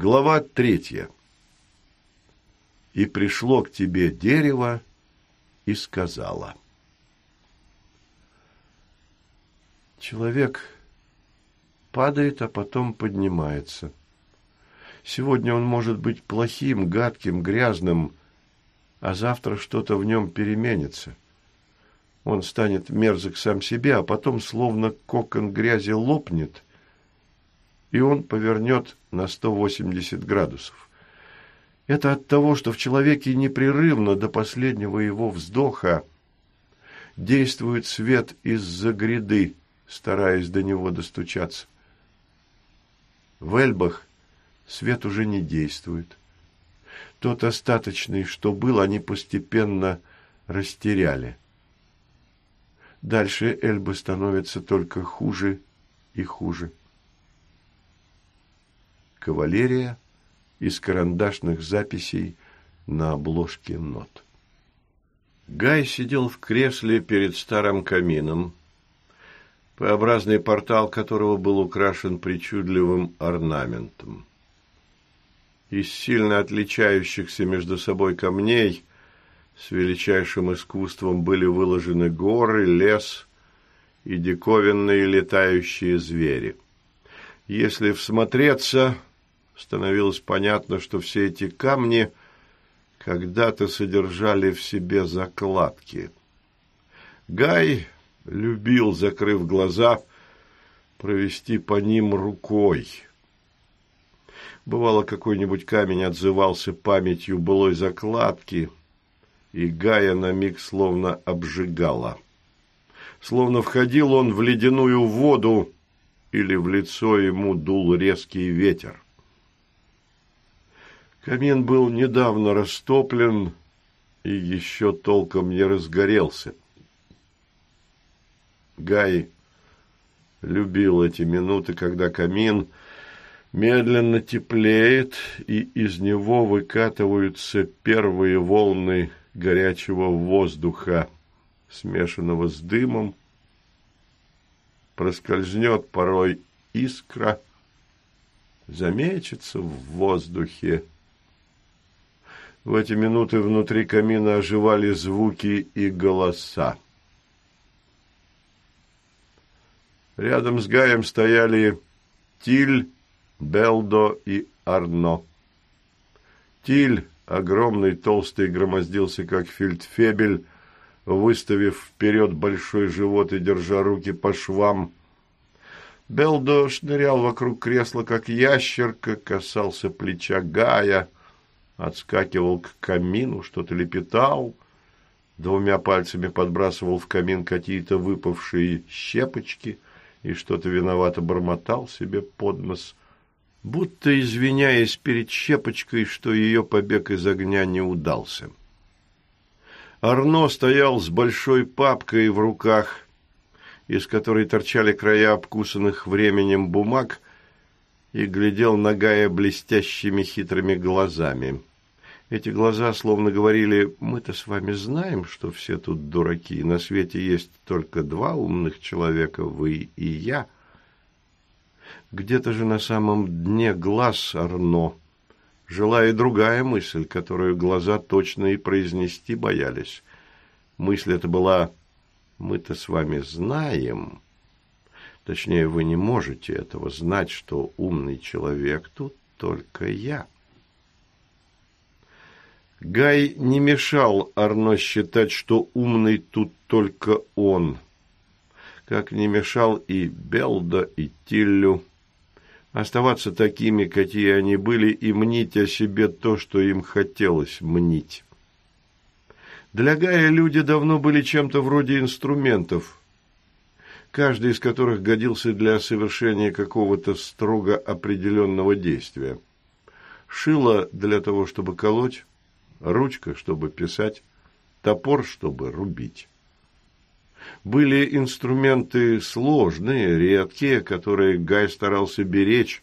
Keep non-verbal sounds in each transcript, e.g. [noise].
Глава третья. «И пришло к тебе дерево и сказала». Человек падает, а потом поднимается. Сегодня он может быть плохим, гадким, грязным, а завтра что-то в нем переменится. Он станет мерзок сам себе, а потом словно кокон грязи лопнет, и он повернет на 180 градусов. Это от того, что в человеке непрерывно до последнего его вздоха действует свет из-за гряды, стараясь до него достучаться. В Эльбах свет уже не действует. Тот остаточный, что был, они постепенно растеряли. Дальше Эльбы становятся только хуже и хуже. Кавалерия из карандашных записей на обложке нот. Гай сидел в кресле перед старым камином, П-образный портал которого был украшен причудливым орнаментом. Из сильно отличающихся между собой камней с величайшим искусством были выложены горы, лес и диковинные летающие звери. Если всмотреться, становилось понятно, что все эти камни когда-то содержали в себе закладки. Гай любил, закрыв глаза, провести по ним рукой. Бывало, какой-нибудь камень отзывался памятью былой закладки, и Гая на миг словно обжигала. Словно входил он в ледяную воду, или в лицо ему дул резкий ветер. Камин был недавно растоплен и еще толком не разгорелся. Гай любил эти минуты, когда камин медленно теплеет, и из него выкатываются первые волны горячего воздуха, смешанного с дымом, проскользнет порой искра, замечется в воздухе. В эти минуты внутри камина оживали звуки и голоса. Рядом с Гаем стояли Тиль, Белдо и Арно. Тиль, огромный, толстый, громоздился, как фельдфебель, выставив вперед большой живот и держа руки по швам. Белдо шнырял вокруг кресла, как ящерка, касался плеча Гая, отскакивал к камину, что-то лепетал, двумя пальцами подбрасывал в камин какие-то выпавшие щепочки — и что-то виновато бормотал себе под нос, будто извиняясь перед щепочкой, что ее побег из огня не удался. Арно стоял с большой папкой в руках, из которой торчали края обкусанных временем бумаг, и глядел на Гая блестящими хитрыми глазами. Эти глаза словно говорили, мы-то с вами знаем, что все тут дураки, на свете есть только два умных человека, вы и я. Где-то же на самом дне глаз Арно жила и другая мысль, которую глаза точно и произнести боялись. Мысль эта была «мы-то с вами знаем». Точнее, вы не можете этого знать, что умный человек тут только я. Гай не мешал Арно считать, что умный тут только он, как не мешал и Белда, и Тиллю. Оставаться такими, какие они были, и мнить о себе то, что им хотелось мнить. Для Гая люди давно были чем-то вроде инструментов, каждый из которых годился для совершения какого-то строго определенного действия. Шило для того, чтобы колоть, ручка, чтобы писать, топор, чтобы рубить. Были инструменты сложные, редкие, которые Гай старался беречь,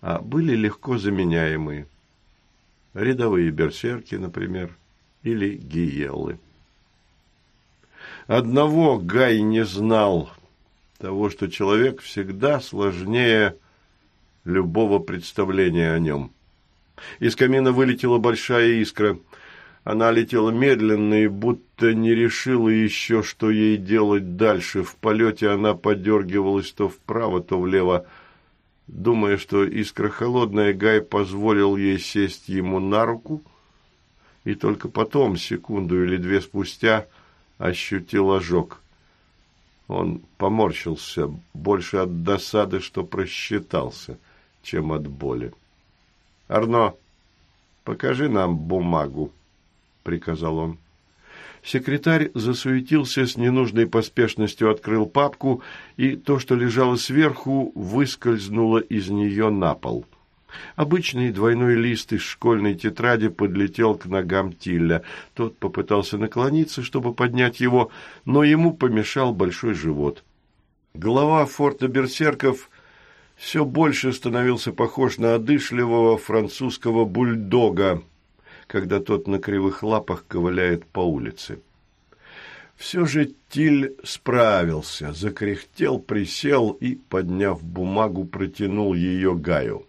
а были легко заменяемые. Рядовые берсерки, например, или гиеллы. Одного Гай не знал, того, что человек всегда сложнее любого представления о нем. Из камина вылетела большая искра. Она летела медленно и будто не решила еще, что ей делать дальше. В полете она подергивалась то вправо, то влево. Думая, что искра холодная, Гай позволил ей сесть ему на руку, и только потом, секунду или две спустя, ощутил ожог. Он поморщился, больше от досады, что просчитался, чем от боли. «Арно, покажи нам бумагу», — приказал он. Секретарь засуетился с ненужной поспешностью, открыл папку, и то, что лежало сверху, выскользнуло из нее на пол. Обычный двойной лист из школьной тетради подлетел к ногам Тилля. Тот попытался наклониться, чтобы поднять его, но ему помешал большой живот. Глава форта берсерков все больше становился похож на одышливого французского бульдога, когда тот на кривых лапах ковыляет по улице. Все же Тиль справился, закряхтел, присел и, подняв бумагу, протянул ее Гаю.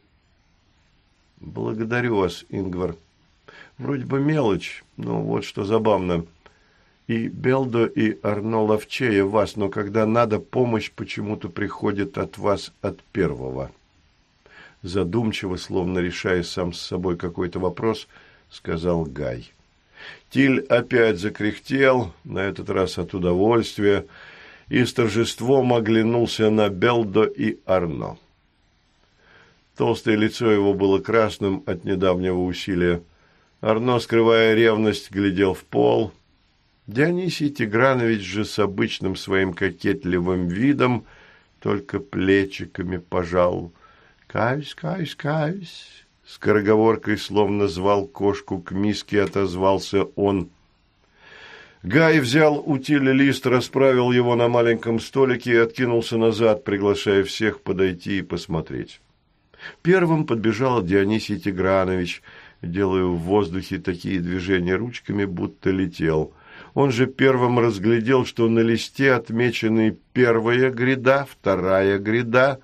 «Благодарю вас, Ингвар. Вроде бы мелочь, но вот что забавно. И Белдо, и Арно ловчее вас, но когда надо, помощь почему-то приходит от вас от первого». Задумчиво, словно решая сам с собой какой-то вопрос –— сказал Гай. Тиль опять закряхтел, на этот раз от удовольствия, и с торжеством оглянулся на Белдо и Арно. Толстое лицо его было красным от недавнего усилия. Арно, скрывая ревность, глядел в пол. Дионисий Тигранович же с обычным своим кокетливым видом только плечиками пожал. «Каюсь, каюсь, каюсь, Скороговоркой, словно звал кошку к миске, отозвался он. Гай взял утиль лист, расправил его на маленьком столике и откинулся назад, приглашая всех подойти и посмотреть. Первым подбежал Дионисий Тигранович, делая в воздухе такие движения ручками, будто летел. Он же первым разглядел, что на листе отмечены первая гряда, вторая гряда,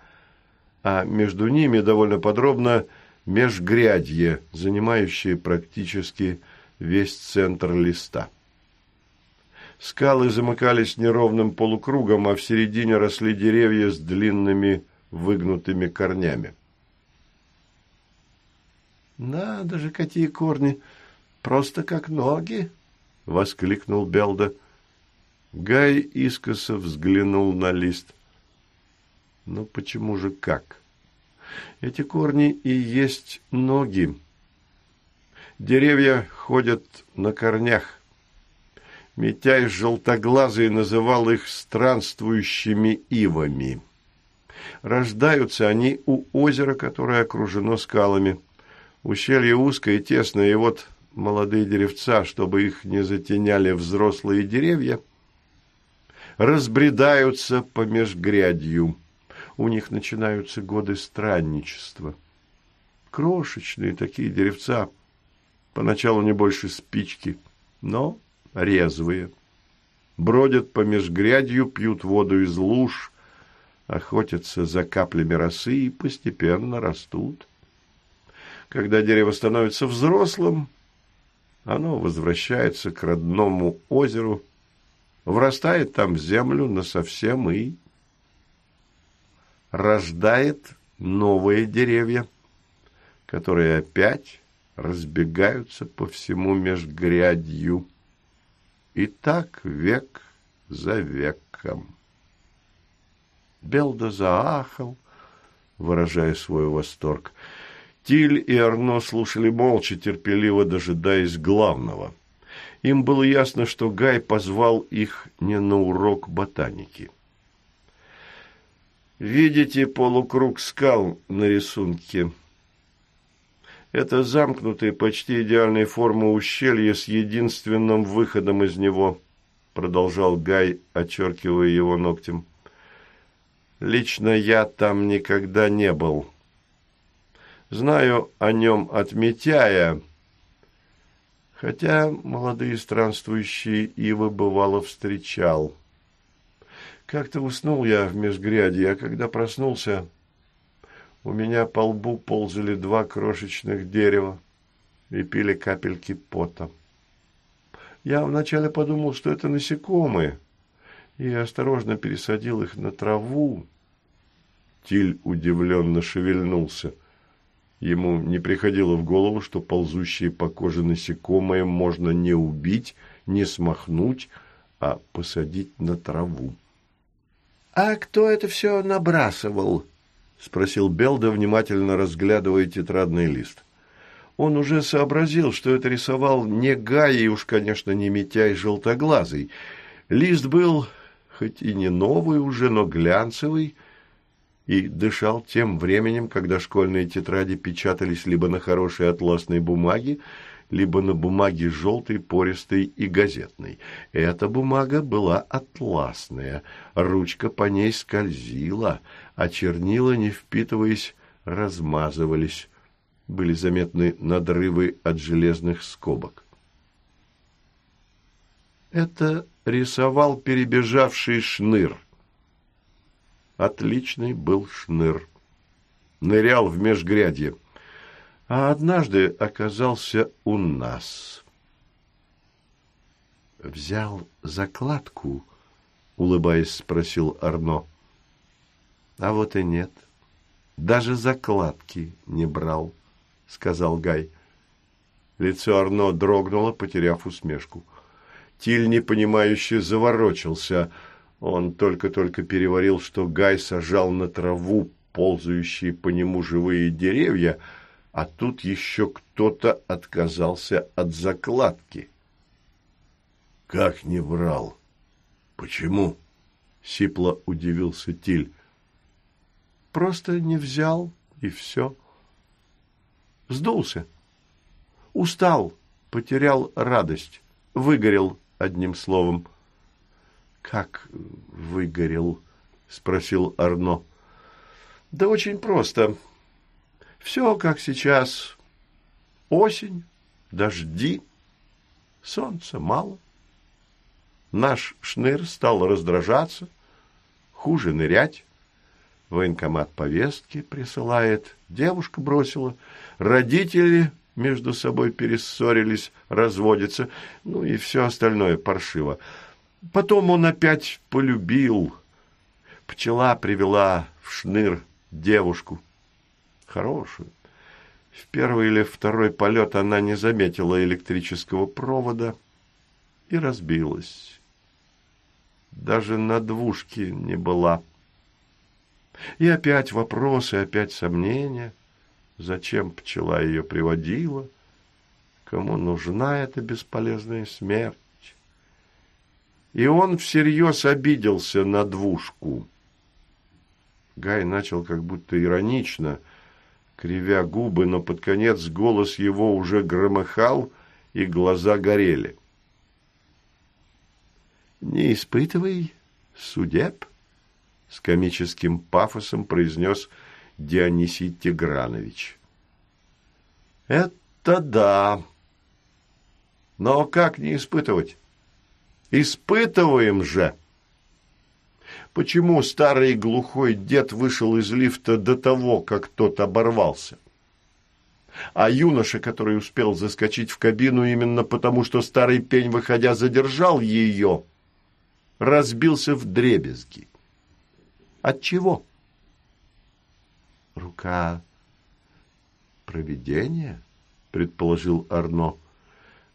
а между ними довольно подробно – межгрядье, занимающее практически весь центр листа. Скалы замыкались неровным полукругом, а в середине росли деревья с длинными выгнутыми корнями. «Надо же, какие корни! Просто как ноги!» — воскликнул Белда. Гай искоса взглянул на лист. «Ну почему же как?» Эти корни и есть ноги. Деревья ходят на корнях. Митяй желтоглазый называл их странствующими ивами. Рождаются они у озера, которое окружено скалами. Ущелье узкое и тесное, и вот молодые деревца, чтобы их не затеняли взрослые деревья, разбредаются по межгрядью у них начинаются годы странничества. Крошечные такие деревца, поначалу не больше спички, но резвые. Бродят по межгрядью, пьют воду из луж, охотятся за каплями росы и постепенно растут. Когда дерево становится взрослым, оно возвращается к родному озеру, врастает там в землю насовсем и рождает новые деревья, которые опять разбегаются по всему межгрядью. И так век за веком. Белда заахал, выражая свой восторг. Тиль и Арно слушали молча, терпеливо дожидаясь главного. Им было ясно, что Гай позвал их не на урок ботаники. Видите полукруг скал на рисунке? Это замкнутые, почти идеальной формы ущелье с единственным выходом из него, продолжал Гай, очеркивая его ногтем. Лично я там никогда не был. Знаю о нем от Митяя, хотя молодые странствующие ивы бывало встречал. Как-то уснул я в межгряде, а когда проснулся, у меня по лбу ползали два крошечных дерева и пили капельки пота. Я вначале подумал, что это насекомые, и осторожно пересадил их на траву. Тиль удивленно шевельнулся. Ему не приходило в голову, что ползущие по коже насекомые можно не убить, не смахнуть, а посадить на траву. — А кто это все набрасывал? — спросил Белда, внимательно разглядывая тетрадный лист. Он уже сообразил, что это рисовал не Гай и уж, конечно, не Митяй желтоглазый. Лист был, хоть и не новый уже, но глянцевый, и дышал тем временем, когда школьные тетради печатались либо на хорошей атласной бумаге, либо на бумаге желтой, пористой и газетной. Эта бумага была атласная, ручка по ней скользила, а чернила, не впитываясь, размазывались. Были заметны надрывы от железных скобок. Это рисовал перебежавший шныр. Отличный был шныр. Нырял в межгрядье а однажды оказался у нас. «Взял закладку?» — улыбаясь, спросил Арно. «А вот и нет. Даже закладки не брал», — сказал Гай. Лицо Арно дрогнуло, потеряв усмешку. Тиль, непонимающе, заворочился. Он только-только переварил, что Гай сажал на траву ползающие по нему живые деревья — а тут еще кто-то отказался от закладки. «Как не врал? Почему?» — сипло удивился Тиль. «Просто не взял, и все. Сдулся. Устал, потерял радость, выгорел, одним словом». «Как выгорел?» — спросил Арно. «Да очень просто. Все как сейчас. Осень, дожди, солнца мало. Наш шныр стал раздражаться, хуже нырять. Военкомат повестки присылает, девушка бросила, родители между собой перессорились, разводятся, ну и все остальное паршиво. Потом он опять полюбил. Пчела привела в шныр девушку хорошую. В первый или второй полет она не заметила электрического провода и разбилась. Даже на двушке не была. И опять вопросы, опять сомнения. Зачем пчела ее приводила? Кому нужна эта бесполезная смерть? И он всерьез обиделся на двушку. Гай начал как будто иронично – кривя губы, но под конец голос его уже громыхал, и глаза горели. «Не испытывай судеб», — с комическим пафосом произнес Дионисий Тигранович. «Это да. Но как не испытывать? Испытываем же!» почему старый глухой дед вышел из лифта до того, как тот оборвался. А юноша, который успел заскочить в кабину именно потому, что старый пень, выходя, задержал ее, разбился в дребезги. От чего? Рука провидения, предположил Арно.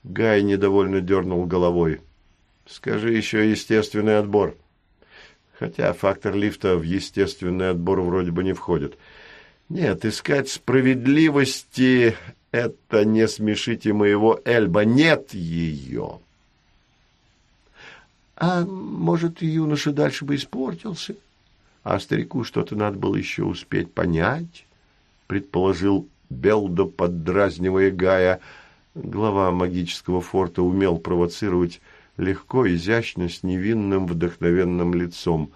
Гай недовольно дернул головой. Скажи еще естественный отбор хотя фактор лифта в естественный отбор вроде бы не входит. Нет, искать справедливости – это не смешите моего Эльба, нет ее. А может, юноша дальше бы испортился? А старику что-то надо было еще успеть понять, предположил Белдо, поддразнивая Гая. Глава магического форта умел провоцировать легко, изящно, с невинным, вдохновенным лицом.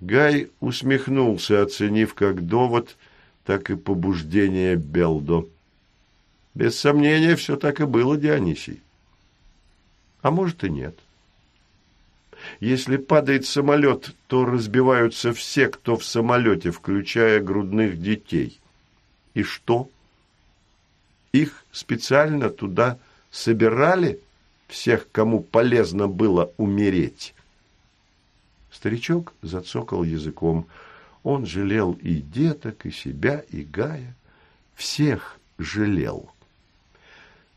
Гай усмехнулся, оценив как довод, так и побуждение Белдо. Без сомнения, все так и было, Дионисий. А может и нет. Если падает самолет, то разбиваются все, кто в самолете, включая грудных детей. И что? Их специально туда собирали, всех, кому полезно было умереть. Старичок зацокал языком. Он жалел и деток, и себя, и Гая. Всех жалел.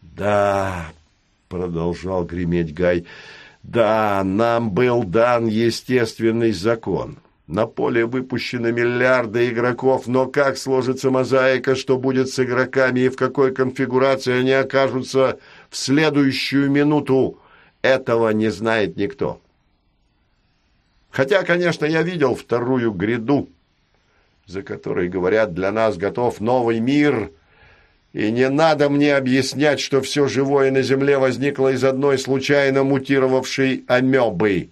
«Да», — продолжал греметь Гай, — «да, нам был дан естественный закон. На поле выпущены миллиарды игроков, но как сложится мозаика, что будет с игроками и в какой конфигурации они окажутся в следующую минуту, этого не знает никто. Хотя, конечно, я видел вторую гряду, за которой, говорят, для нас готов новый мир, и не надо мне объяснять, что все живое на Земле возникло из одной случайно мутировавшей амебы.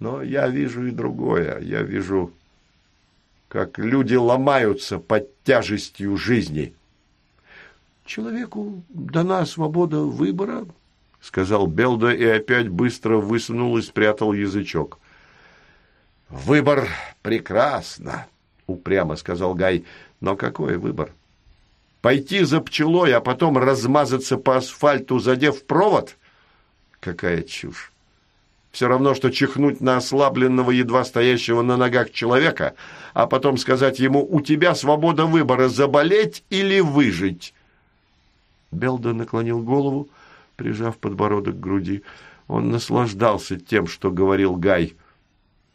Но я вижу и другое. Я вижу, как люди ломаются под тяжестью жизни. Человеку дана свобода выбора, — сказал Белда и опять быстро высунул и спрятал язычок. «Выбор прекрасно», — упрямо сказал Гай. «Но какой выбор? Пойти за пчелой, а потом размазаться по асфальту, задев провод? Какая чушь! Все равно, что чихнуть на ослабленного, едва стоящего на ногах человека, а потом сказать ему «У тебя свобода выбора, заболеть или выжить». Белда наклонил голову, прижав подбородок к груди. Он наслаждался тем, что говорил Гай.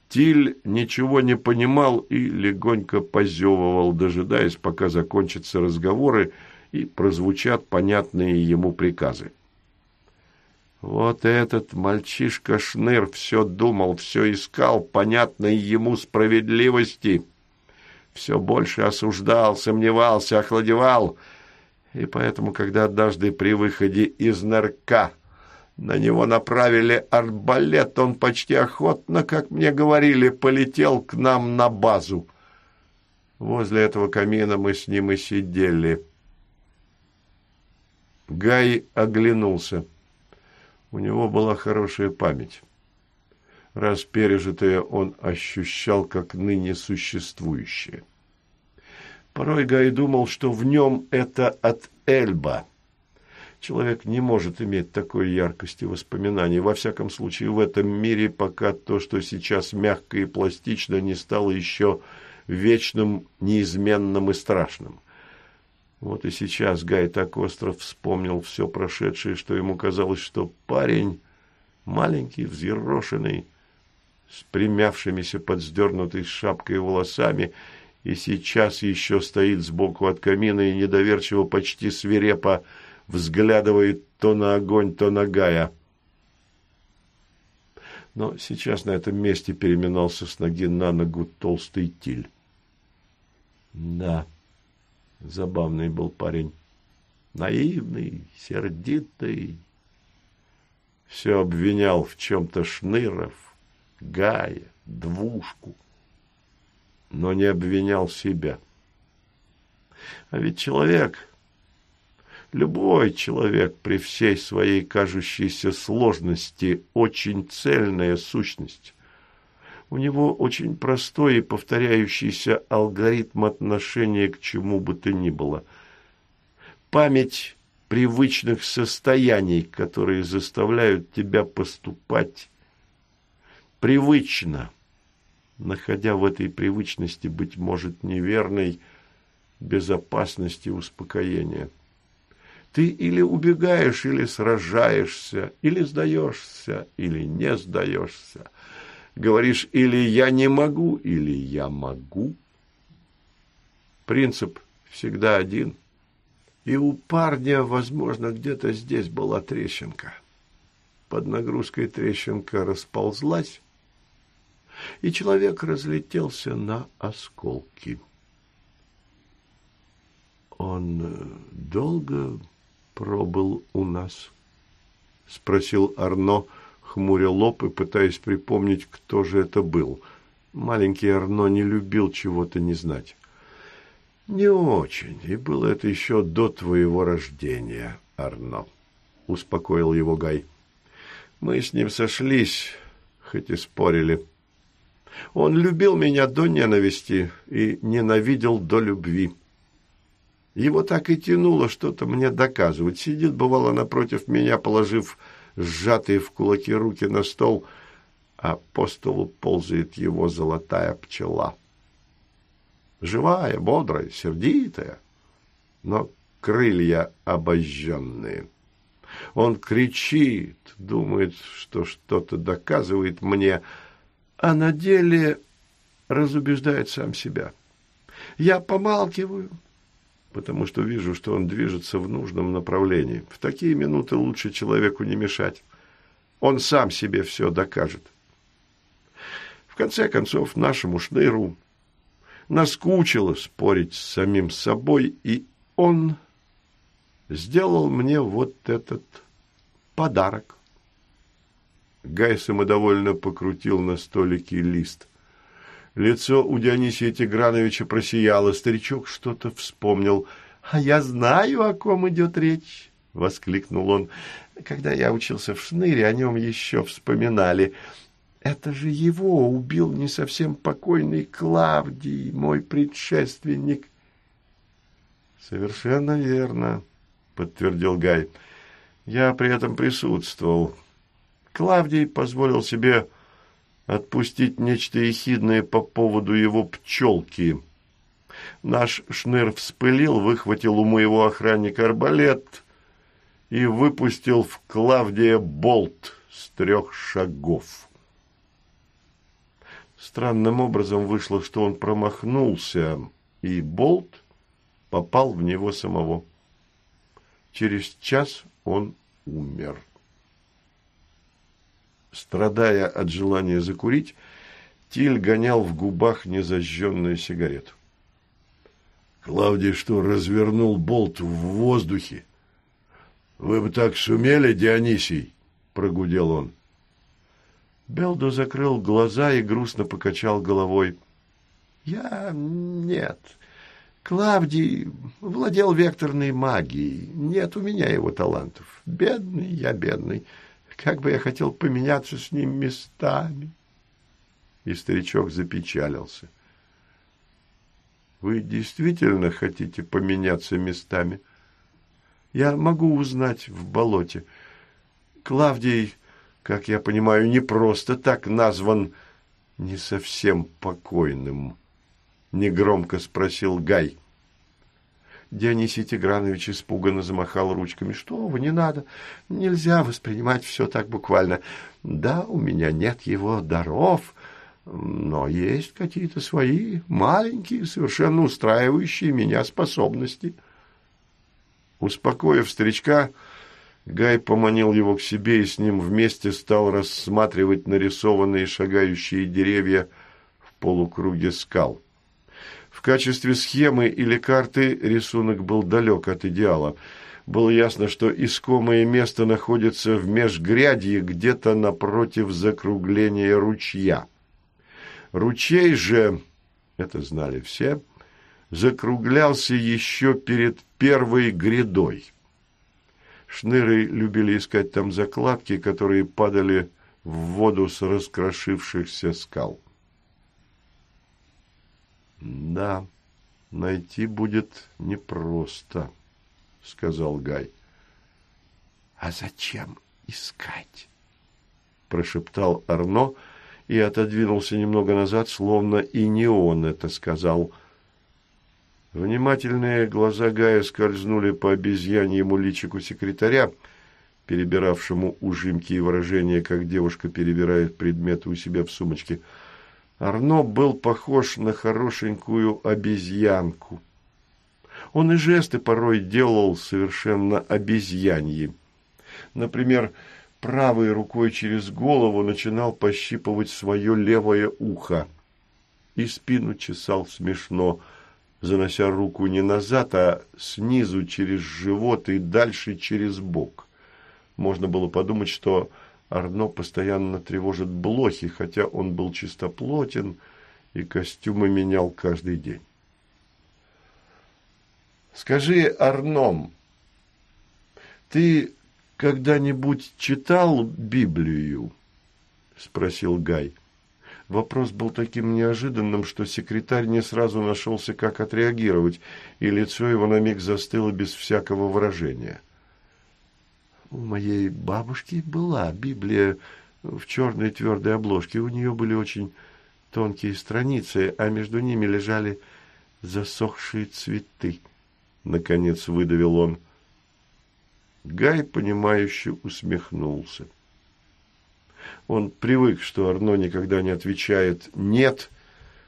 Тиль ничего не понимал и легонько позевывал, дожидаясь, пока закончатся разговоры и прозвучат понятные ему приказы. Вот этот мальчишка Шныр все думал, все искал понятной ему справедливости. Все больше осуждал, сомневался, охладевал — и поэтому, когда однажды при выходе из нырка на него направили арбалет, он почти охотно, как мне говорили, полетел к нам на базу. Возле этого камина мы с ним и сидели. Гай оглянулся. У него была хорошая память. Раз пережитое он ощущал, как ныне существующее. Порой Гай думал, что в нем это от Эльба. Человек не может иметь такой яркости воспоминаний. Во всяком случае, в этом мире пока то, что сейчас мягко и пластично, не стало еще вечным, неизменным и страшным. Вот и сейчас Гай так остро вспомнил все прошедшее, что ему казалось, что парень маленький, взъерошенный, с примявшимися под сдернутой шапкой волосами – и сейчас еще стоит сбоку от камина и недоверчиво, почти свирепо взглядывает то на огонь, то на Гая. Но сейчас на этом месте переминался с ноги на ногу толстый тиль. Да, забавный был парень. Наивный, сердитый. Все обвинял в чем-то Шныров, Гая, Двушку но не обвинял себя. А ведь человек, любой человек при всей своей кажущейся сложности, очень цельная сущность. У него очень простой и повторяющийся алгоритм отношения к чему бы то ни было. Память привычных состояний, которые заставляют тебя поступать привычно – находя в этой привычности, быть может, неверной безопасности и успокоения. Ты или убегаешь, или сражаешься, или сдаешься, или не сдаешься. Говоришь или «я не могу», или «я могу». Принцип всегда один. И у парня, возможно, где-то здесь была трещинка. Под нагрузкой трещинка расползлась, и человек разлетелся на осколки. «Он э, долго пробыл у нас?» — спросил Арно, хмуря лоб и пытаясь припомнить, кто же это был. Маленький Арно не любил чего-то не знать. «Не очень, и было это еще до твоего рождения, Арно», — успокоил его Гай. Мы с ним сошлись, хоть и спорили. Он любил меня до ненависти и ненавидел до любви. Его так и тянуло что-то мне доказывать. Сидит, бывало, напротив меня, положив сжатые в кулаки руки на стол, а по столу ползает его золотая пчела. Живая, бодрая, сердитая, но крылья обожженные. Он кричит, думает, что что-то доказывает мне, а на деле разубеждает сам себя. Я помалкиваю, потому что вижу, что он движется в нужном направлении. В такие минуты лучше человеку не мешать. Он сам себе все докажет. В конце концов, нашему шныру наскучило спорить с самим собой, и он сделал мне вот этот подарок. Гай самодовольно покрутил на столике лист. Лицо у Дионисия Тиграновича просияло. Старичок что-то вспомнил. «А я знаю, о ком идет речь!» — воскликнул он. «Когда я учился в шныре, о нем еще вспоминали. Это же его убил не совсем покойный Клавдий, мой предшественник». «Совершенно верно», — подтвердил Гай. «Я при этом присутствовал. Клавдий позволил себе отпустить нечто ехидное по поводу его пчелки. Наш шныр вспылил, выхватил у моего охранника арбалет и выпустил в Клавдия болт с трех шагов. Странным образом вышло, что он промахнулся, и болт попал в него самого. Через час он умер. Страдая от желания закурить, Тиль гонял в губах незажженную сигарету. Клавдий что, развернул болт в воздухе? Вы бы так сумели, Дионисий? Прогудел он. Белдо закрыл глаза и грустно покачал головой. Я нет. Клавдий владел векторной магией. Нет у меня его талантов. Бедный я, бедный. Как бы я хотел поменяться с ним местами. И старичок запечалился. Вы действительно хотите поменяться местами? Я могу узнать в болоте. Клавдий, как я понимаю, не просто так назван не совсем покойным. Негромко спросил Гай. Дионисий Тигранович испуганно замахал ручками. «Что вы, не надо. Нельзя воспринимать все так буквально. Да, у меня нет его даров, но есть какие-то свои маленькие, совершенно устраивающие меня способности». Успокоив старичка, Гай поманил его к себе и с ним вместе стал рассматривать нарисованные шагающие деревья в полукруге скал. В качестве схемы или карты рисунок был далек от идеала. Было ясно, что искомое место находится в межгрядье где-то напротив закругления ручья. Ручей же, это знали все, закруглялся еще перед первой грядой. Шныры любили искать там закладки, которые падали в воду с раскрошившихся скал. Да, найти будет непросто, сказал Гай. А зачем искать? прошептал Арно и отодвинулся немного назад, словно и не он это сказал. Внимательные глаза Гая скользнули по обезьяньему личику секретаря, перебиравшему ужимки и выражения, как девушка перебирает предметы у себя в сумочке – Арно был похож на хорошенькую обезьянку. Он и жесты порой делал совершенно обезьяньи. Например, правой рукой через голову начинал пощипывать свое левое ухо. И спину чесал смешно, занося руку не назад, а снизу через живот и дальше через бок. Можно было подумать, что Арно постоянно тревожит блохи, хотя он был чистоплотен и костюмы менял каждый день. «Скажи, Арном, ты когда-нибудь читал Библию?» – спросил Гай. Вопрос был таким неожиданным, что секретарь не сразу нашелся, как отреагировать, и лицо его на миг застыло без всякого выражения. «У моей бабушки была Библия в черной твердой обложке. У нее были очень тонкие страницы, а между ними лежали засохшие цветы. Наконец выдавил он. Гай, понимающе усмехнулся. Он привык, что Арно никогда не отвечает «нет»,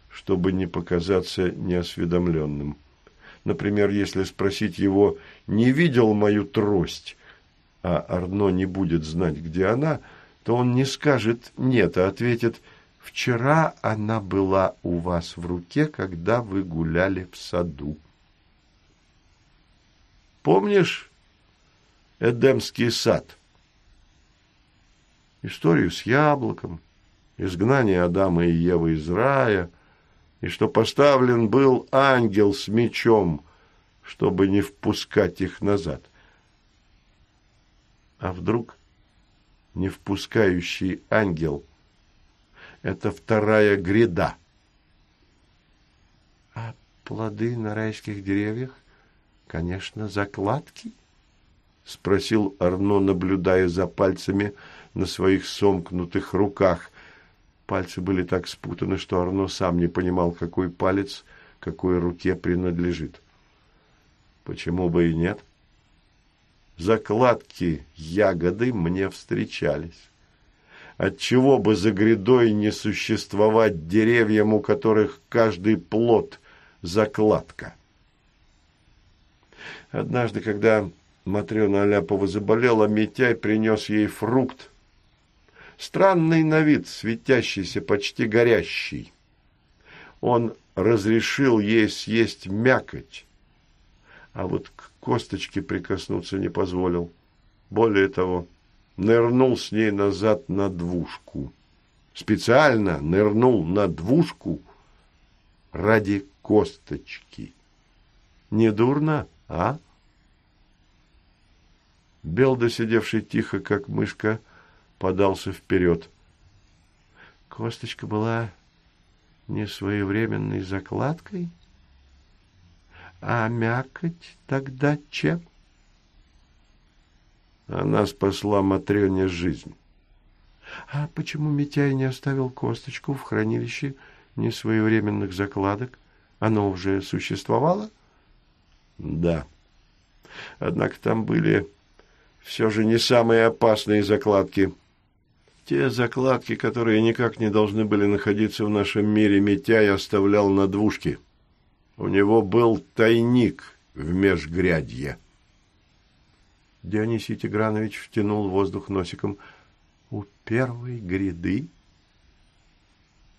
чтобы не показаться неосведомленным. Например, если спросить его «не видел мою трость», а Арно не будет знать, где она, то он не скажет «нет», а ответит «вчера она была у вас в руке, когда вы гуляли в саду». Помнишь Эдемский сад? Историю с яблоком, изгнание Адама и Евы из рая, и что поставлен был ангел с мечом, чтобы не впускать их назад. А вдруг не впускающий ангел – это вторая гряда? А плоды на райских деревьях? Конечно, закладки, спросил Арно, наблюдая за пальцами на своих сомкнутых руках. Пальцы были так спутаны, что Арно сам не понимал, какой палец какой руке принадлежит. Почему бы и нет? Закладки ягоды мне встречались. Отчего бы за грядой не существовать деревьям, у которых каждый плод – закладка? Однажды, когда Матрена Аляпова заболела, Митяй принес ей фрукт. Странный на вид, светящийся, почти горящий. Он разрешил ей съесть мякоть, а вот к косточке прикоснуться не позволил. Более того, нырнул с ней назад на двушку. Специально нырнул на двушку ради косточки. Недурно? а?» Белда, сидевший тихо, как мышка, подался вперед. Косточка была не своевременной закладкой, а мякоть тогда чем? Она спасла Матрёне жизнь. А почему Митяй не оставил косточку в хранилище несвоевременных закладок? Оно уже существовало? — да. Однако там были все же не самые опасные закладки. Те закладки, которые никак не должны были находиться в нашем мире, Митяй оставлял на двушке. У него был тайник в межгрядье. Дионисий Тигранович втянул воздух носиком. У первой гряды?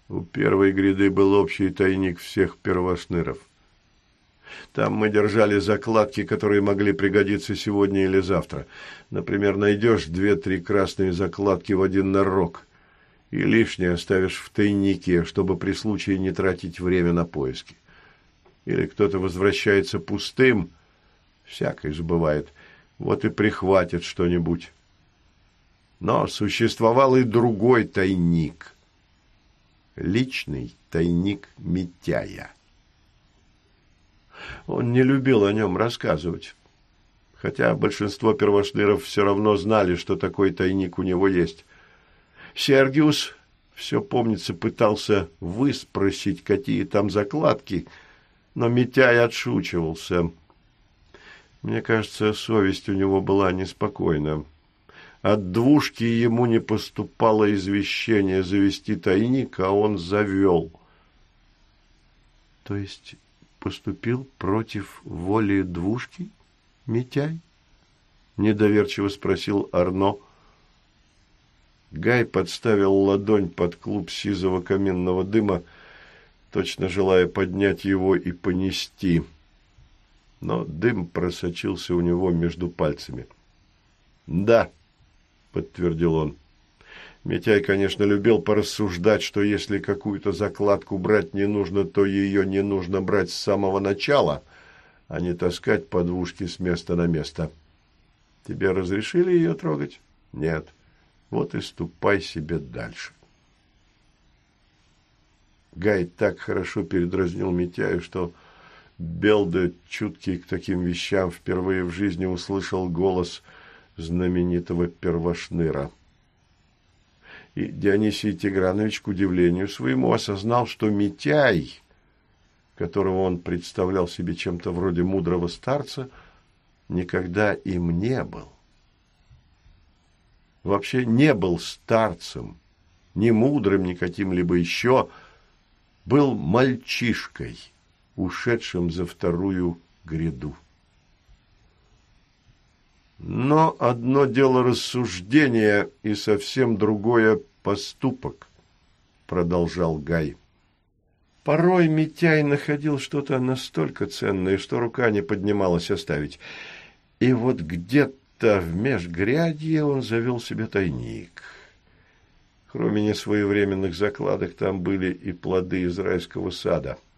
У первой гряды был общий тайник всех первошныров. Там мы держали закладки, которые могли пригодиться сегодня или завтра. Например, найдешь две-три красные закладки в один нарок и лишнее оставишь в тайнике, чтобы при случае не тратить время на поиски. Или кто-то возвращается пустым, всякое же бывает, вот и прихватит что-нибудь. Но существовал и другой тайник. Личный тайник Митяя. Он не любил о нем рассказывать. Хотя большинство первошныров все равно знали, что такой тайник у него есть. Сергиус, все помнится, пытался выспросить, какие там закладки, но Митяй отшучивался. Мне кажется, совесть у него была неспокойна. От двушки ему не поступало извещение завести тайник, а он завел. То есть поступил против воли двушки, Митяй? Недоверчиво спросил Арно. Гай подставил ладонь под клуб сизого каменного дыма, точно желая поднять его и понести. Но дым просочился у него между пальцами. «Да», — подтвердил он. Митяй, конечно, любил порассуждать, что если какую-то закладку брать не нужно, то ее не нужно брать с самого начала, а не таскать подвушки с места на место. Тебе разрешили ее трогать? Нет. Вот и ступай себе дальше. Гай так хорошо передразнил Митяю, что Белда, чуткий к таким вещам, впервые в жизни услышал голос знаменитого первошныра. И Дионисий Тигранович, к удивлению своему, осознал, что Митяй, которого он представлял себе чем-то вроде мудрого старца, никогда им не был. Вообще не был старцем, ни мудрым, ни каким-либо еще, был мальчишкой – ушедшим за вторую гряду. Но одно дело рассуждения и совсем другое поступок, продолжал Гай. Порой Митяй находил что-то настолько ценное, что рука не поднималась оставить. И вот где-то в межгрядье он завел себе тайник. Кроме несвоевременных закладок, там были и плоды израильского сада –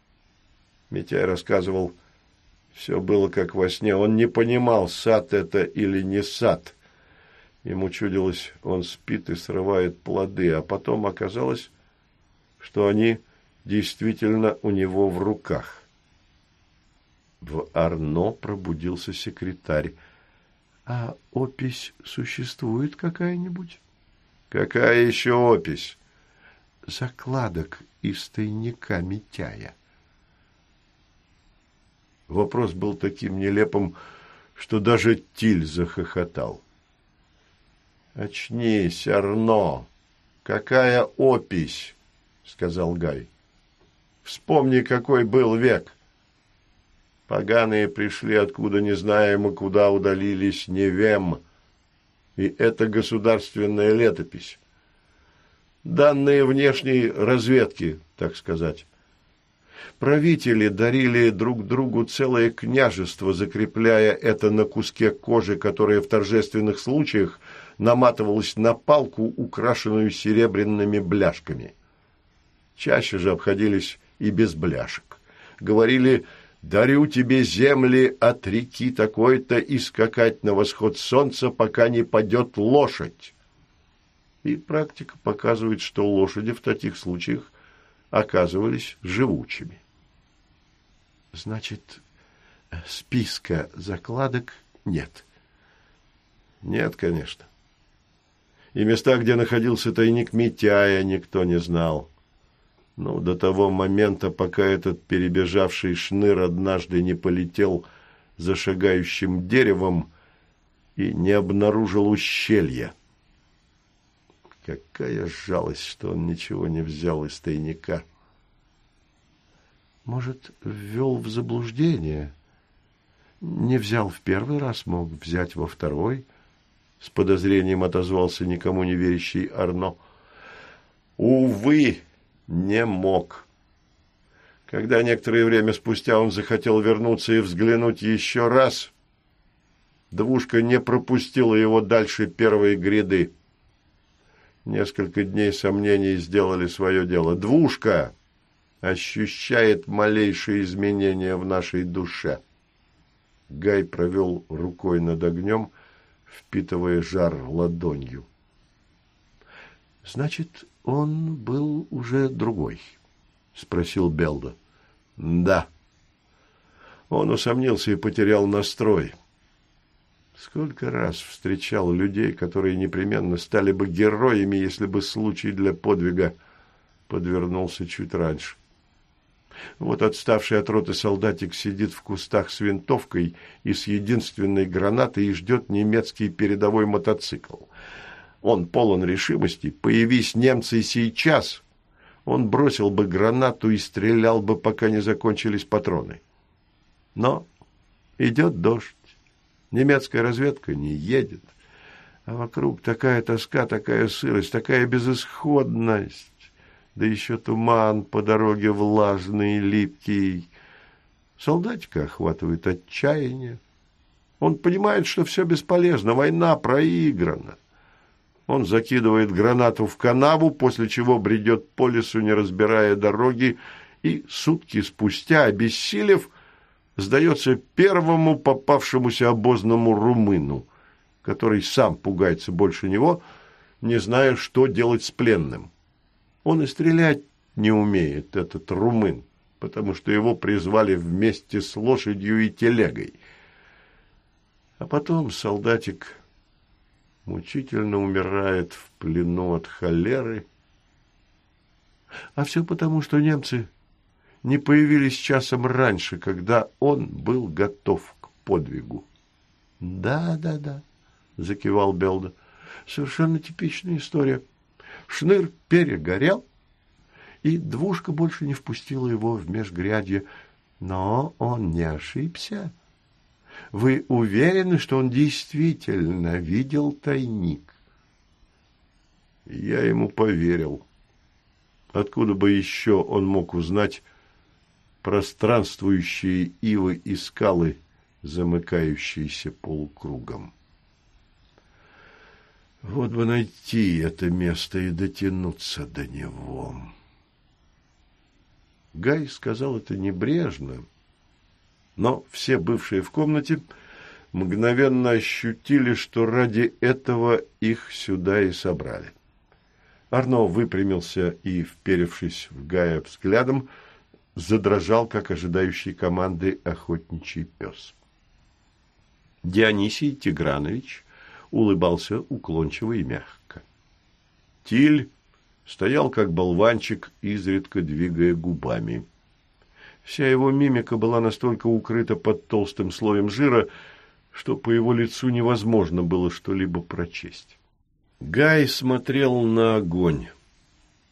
Митяй рассказывал, все было как во сне. Он не понимал, сад это или не сад. Ему чудилось, он спит и срывает плоды, а потом оказалось, что они действительно у него в руках. В Арно пробудился секретарь. «А опись существует какая-нибудь?» «Какая еще опись?» «Закладок из тайника Митяя». Вопрос был таким нелепым, что даже Тиль захохотал. «Очнись, Арно! Какая опись!» — сказал Гай. «Вспомни, какой был век. Поганые пришли, откуда не знаем, и куда удалились, невем. И это государственная летопись. Данные внешней разведки, так сказать. Правители дарили друг другу целое княжество, закрепляя это на куске кожи, которое в торжественных случаях наматывалось на палку, украшенную серебряными бляшками. Чаще же обходились и без бляшек. Говорили «дарю тебе земли от реки такой-то и скакать на восход солнца, пока не падет лошадь». И практика показывает, что лошади в таких случаях оказывались живучими. Значит, списка закладок нет? Нет, конечно. И места, где находился тайник Митяя, никто не знал. Ну, до того момента, пока этот перебежавший шныр однажды не полетел за шагающим деревом и не обнаружил ущелья. Какая жалость, что он ничего не взял из тайника. Может, ввел в заблуждение. Не взял в первый раз, мог взять во второй. С подозрением отозвался никому не верящий Арно. Увы, не мог. Когда некоторое время спустя он захотел вернуться и взглянуть еще раз, двушка не пропустила его дальше первой гряды. Несколько дней сомнений сделали свое дело. Двушка ощущает малейшие изменения в нашей душе. Гай провел рукой над огнем, впитывая жар ладонью. «Значит, он был уже другой?» — спросил Белда. «Да». Он усомнился и потерял настрой. Сколько раз встречал людей, которые непременно стали бы героями, если бы случай для подвига подвернулся чуть раньше. Вот отставший от роты солдатик сидит в кустах с винтовкой и с единственной гранатой и ждет немецкий передовой мотоцикл. Он полон решимости. Появись немцы сейчас, он бросил бы гранату и стрелял бы, пока не закончились патроны. Но идет дождь. Немецкая разведка не едет. А вокруг такая тоска, такая сырость, такая безысходность. Да еще туман по дороге влажный, липкий. Солдатика охватывает отчаяние. Он понимает, что все бесполезно, война проиграна. Он закидывает гранату в канаву, после чего бредет по лесу, не разбирая дороги, и сутки спустя, обессилев, сдается первому попавшемуся обозному румыну, который сам пугается больше него, не зная, что делать с пленным. Он и стрелять не умеет, этот румын, потому что его призвали вместе с лошадью и телегой. А потом солдатик мучительно умирает в плену от холеры. А все потому, что немцы не появились часом раньше, когда он был готов к подвигу. «Да, да, да», — закивал Белда. «Совершенно типичная история. Шныр перегорел, и двушка больше не впустила его в межгрядье. Но он не ошибся. Вы уверены, что он действительно видел тайник?» Я ему поверил. Откуда бы еще он мог узнать, пространствующие ивы и скалы, замыкающиеся полукругом. Вот бы найти это место и дотянуться до него. Гай сказал это небрежно, но все бывшие в комнате мгновенно ощутили, что ради этого их сюда и собрали. Арно выпрямился и, вперевшись в Гая взглядом, задрожал, как ожидающий команды охотничий пес. Дионисий Тигранович улыбался уклончиво и мягко. Тиль стоял, как болванчик, изредка двигая губами. Вся его мимика была настолько укрыта под толстым слоем жира, что по его лицу невозможно было что-либо прочесть. Гай смотрел на огонь.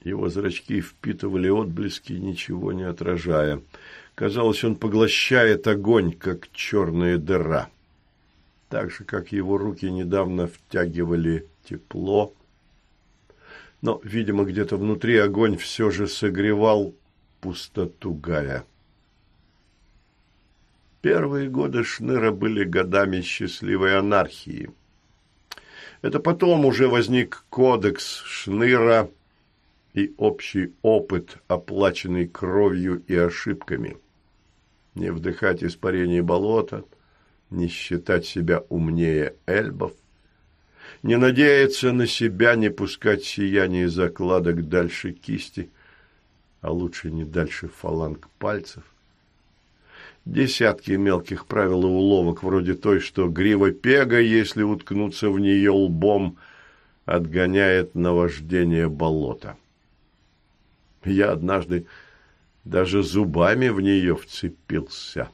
Его зрачки впитывали отблески, ничего не отражая. Казалось, он поглощает огонь, как черная дыра. Так же, как его руки недавно втягивали тепло. Но, видимо, где-то внутри огонь все же согревал пустоту Гая. Первые годы Шныра были годами счастливой анархии. Это потом уже возник кодекс Шныра – и общий опыт, оплаченный кровью и ошибками. Не вдыхать испарение болота, не считать себя умнее эльбов, не надеяться на себя, не пускать сияние закладок дальше кисти, а лучше не дальше фаланг пальцев. Десятки мелких правил и уловок, вроде той, что грива пега, если уткнуться в нее лбом, отгоняет наваждение болота. Я однажды даже зубами в нее вцепился.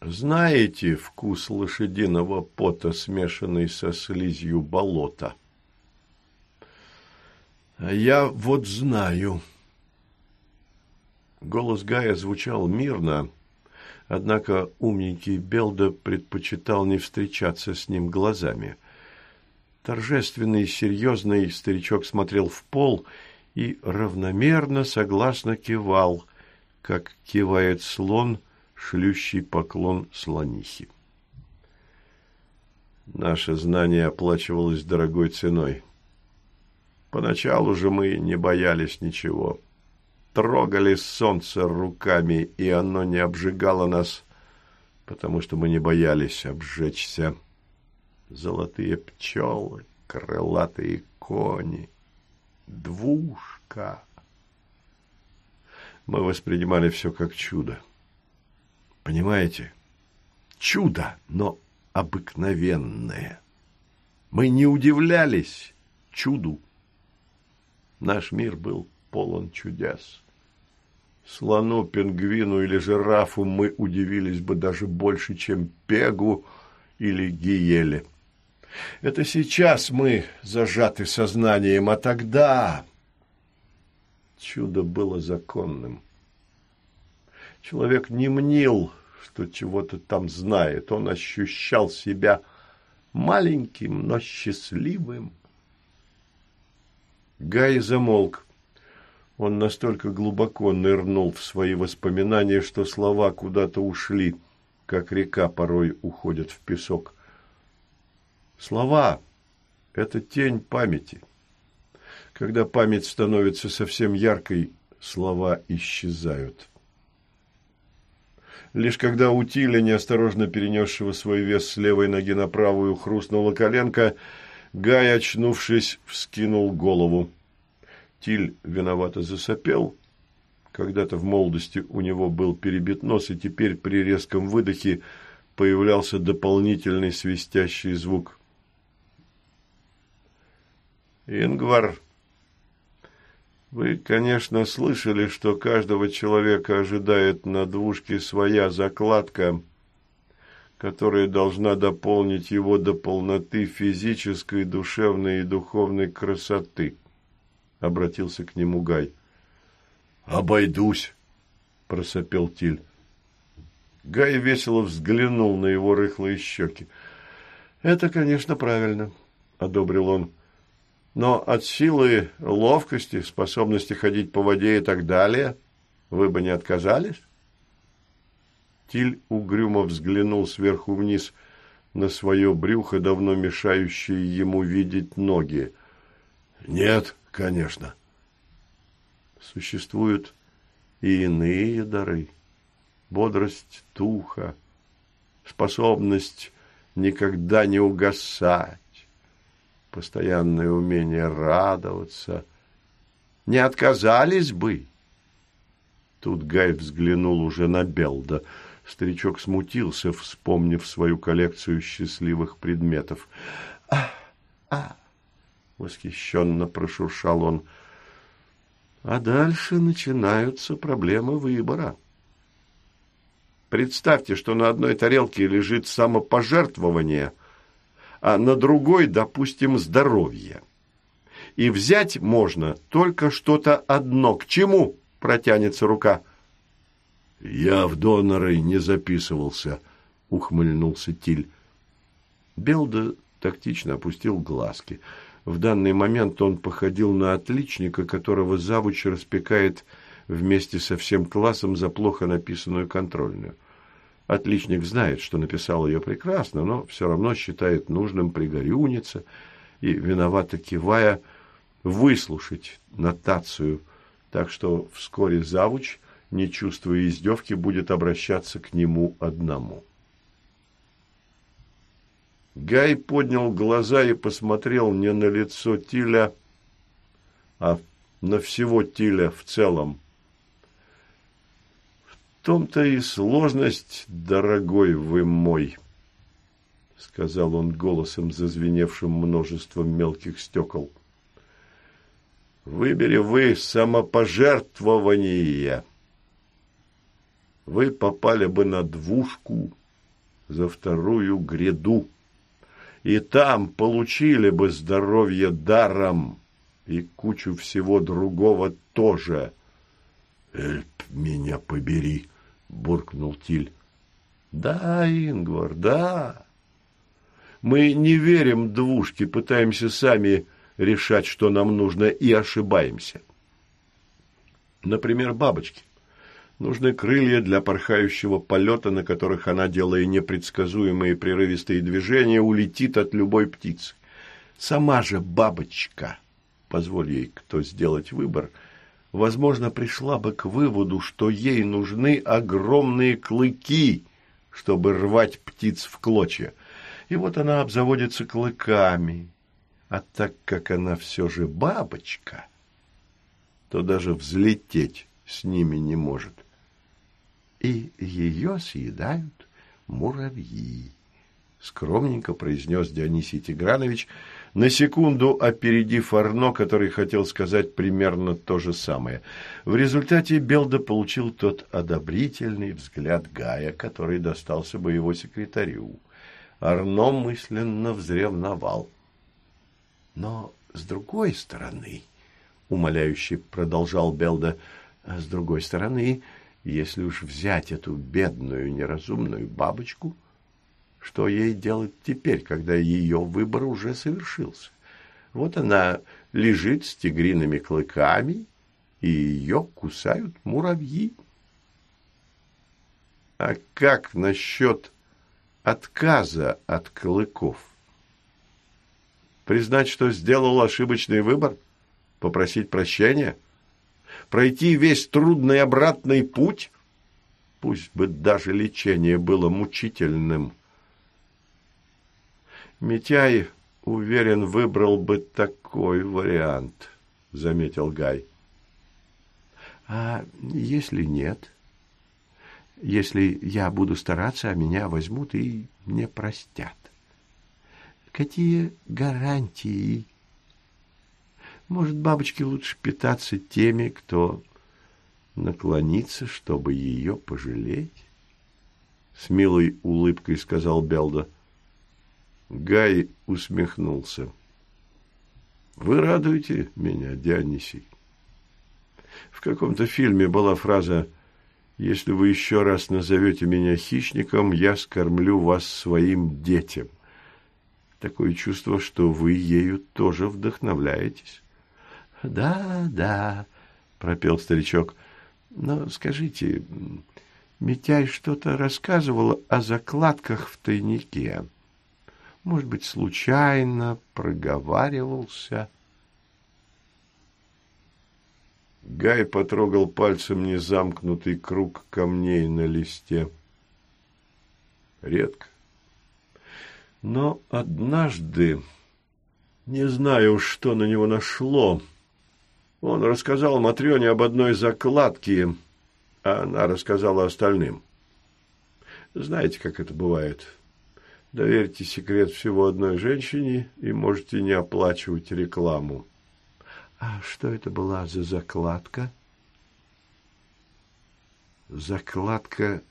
Знаете вкус лошадиного пота, смешанный со слизью болота? А я вот знаю. Голос Гая звучал мирно, однако умненький Белда предпочитал не встречаться с ним глазами. Торжественный и серьезный старичок смотрел в пол и, равномерно согласно кивал, как кивает слон, шлющий поклон слонихи. Наше знание оплачивалось дорогой ценой. Поначалу же мы не боялись ничего. Трогали солнце руками, и оно не обжигало нас, потому что мы не боялись обжечься. Золотые пчелы, крылатые кони, двушка. Мы воспринимали все как чудо. Понимаете? Чудо, но обыкновенное. Мы не удивлялись чуду. Наш мир был полон чудес. Слону, пингвину или жирафу мы удивились бы даже больше, чем пегу или гиеле. Это сейчас мы зажаты сознанием, а тогда чудо было законным. Человек не мнил, что чего-то там знает. Он ощущал себя маленьким, но счастливым. Гай замолк. Он настолько глубоко нырнул в свои воспоминания, что слова куда-то ушли, как река порой уходит в песок. Слова – это тень памяти. Когда память становится совсем яркой, слова исчезают. Лишь когда у неосторожно перенесшего свой вес с левой ноги на правую, хрустнула коленка, Гай, очнувшись, вскинул голову. Тиль виновато засопел. Когда-то в молодости у него был перебит нос, и теперь при резком выдохе появлялся дополнительный свистящий звук. «Ингвар, вы, конечно, слышали, что каждого человека ожидает на двушке своя закладка, которая должна дополнить его до полноты физической, душевной и духовной красоты», — обратился к нему Гай. «Обойдусь», — просопел Тиль. Гай весело взглянул на его рыхлые щеки. «Это, конечно, правильно», — одобрил он. «Но от силы, ловкости, способности ходить по воде и так далее вы бы не отказались?» Тиль угрюмо взглянул сверху вниз на свое брюхо, давно мешающее ему видеть ноги. «Нет, конечно». «Существуют и иные дары» бодрость духа, способность никогда не угасать, постоянное умение радоваться. Не отказались бы. Тут Гай взглянул уже на Белда. Старичок смутился, вспомнив свою коллекцию счастливых предметов. «А, а!» — восхищенно прошуршал он. «А дальше начинаются проблемы выбора». Представьте, что на одной тарелке лежит самопожертвование, а на другой, допустим, здоровье. И взять можно только что-то одно. К чему протянется рука? «Я в доноры не записывался», — ухмыльнулся Тиль. Белда тактично опустил глазки. В данный момент он походил на отличника, которого завуч распекает вместе со всем классом за плохо написанную контрольную. Отличник знает, что написал ее прекрасно, но все равно считает нужным пригорюниться и, виновато кивая, выслушать нотацию, так что вскоре завуч, не чувствуя издевки, будет обращаться к нему одному. Гай поднял глаза и посмотрел не на лицо Тиля, а на всего Тиля в целом том-то и сложность, дорогой вы мой, — сказал он голосом, зазвеневшим множеством мелких стекол. Выбери вы самопожертвование. Вы попали бы на двушку за вторую гряду, и там получили бы здоровье даром и кучу всего другого тоже. Эльп, меня побери! буркнул Тиль. Да, Ингвар, да. Мы не верим двушке, пытаемся сами решать, что нам нужно, и ошибаемся. Например, бабочки. Нужны крылья для порхающего полета, на которых она, делая непредсказуемые прерывистые движения, улетит от любой птицы. Сама же бабочка, позволь ей кто сделать выбор – возможно, пришла бы к выводу, что ей нужны огромные клыки, чтобы рвать птиц в клочья. И вот она обзаводится клыками. А так как она все же бабочка, то даже взлететь с ними не может. И ее съедают муравьи, скромненько произнес Дионисий Тигранович, на секунду опередив Арно, который хотел сказать примерно то же самое. В результате Белда получил тот одобрительный взгляд Гая, который достался бы его секретарю. Арно мысленно взревновал. Но с другой стороны, умоляюще продолжал Белда, с другой стороны, если уж взять эту бедную неразумную бабочку, что ей делать теперь, когда ее выбор уже совершился? Вот она лежит с тигриными клыками, и ее кусают муравьи. А как насчет отказа от клыков? Признать, что сделал ошибочный выбор? Попросить прощения? Пройти весь трудный обратный путь? пусть бы даже лечение было мучительным. Митяй, уверен, выбрал бы такой вариант, заметил Гай. А если нет? Если я буду стараться, а меня возьмут и не простят. Какие гарантии? Может, бабочке лучше питаться теми, кто наклонится, чтобы ее пожалеть? С милой улыбкой сказал Белда. Гай усмехнулся. Вы радуете меня, Дионисий. В каком-то фильме была фраза «Если вы еще раз назовете меня хищником, я скормлю вас своим детям». Такое чувство, что вы ею тоже вдохновляетесь. «Да, да», — пропел старичок. «Но скажите, Митяй что-то рассказывал о закладках в тайнике. Может быть, случайно проговаривался?» Гай потрогал пальцем незамкнутый круг камней на листе. Редко. Но однажды, не знаю что на него нашло, он рассказал Матрёне об одной закладке, а она рассказала остальным. Знаете, как это бывает? Доверьте секрет всего одной женщине и можете не оплачивать рекламу. А что это была за закладка? Закладка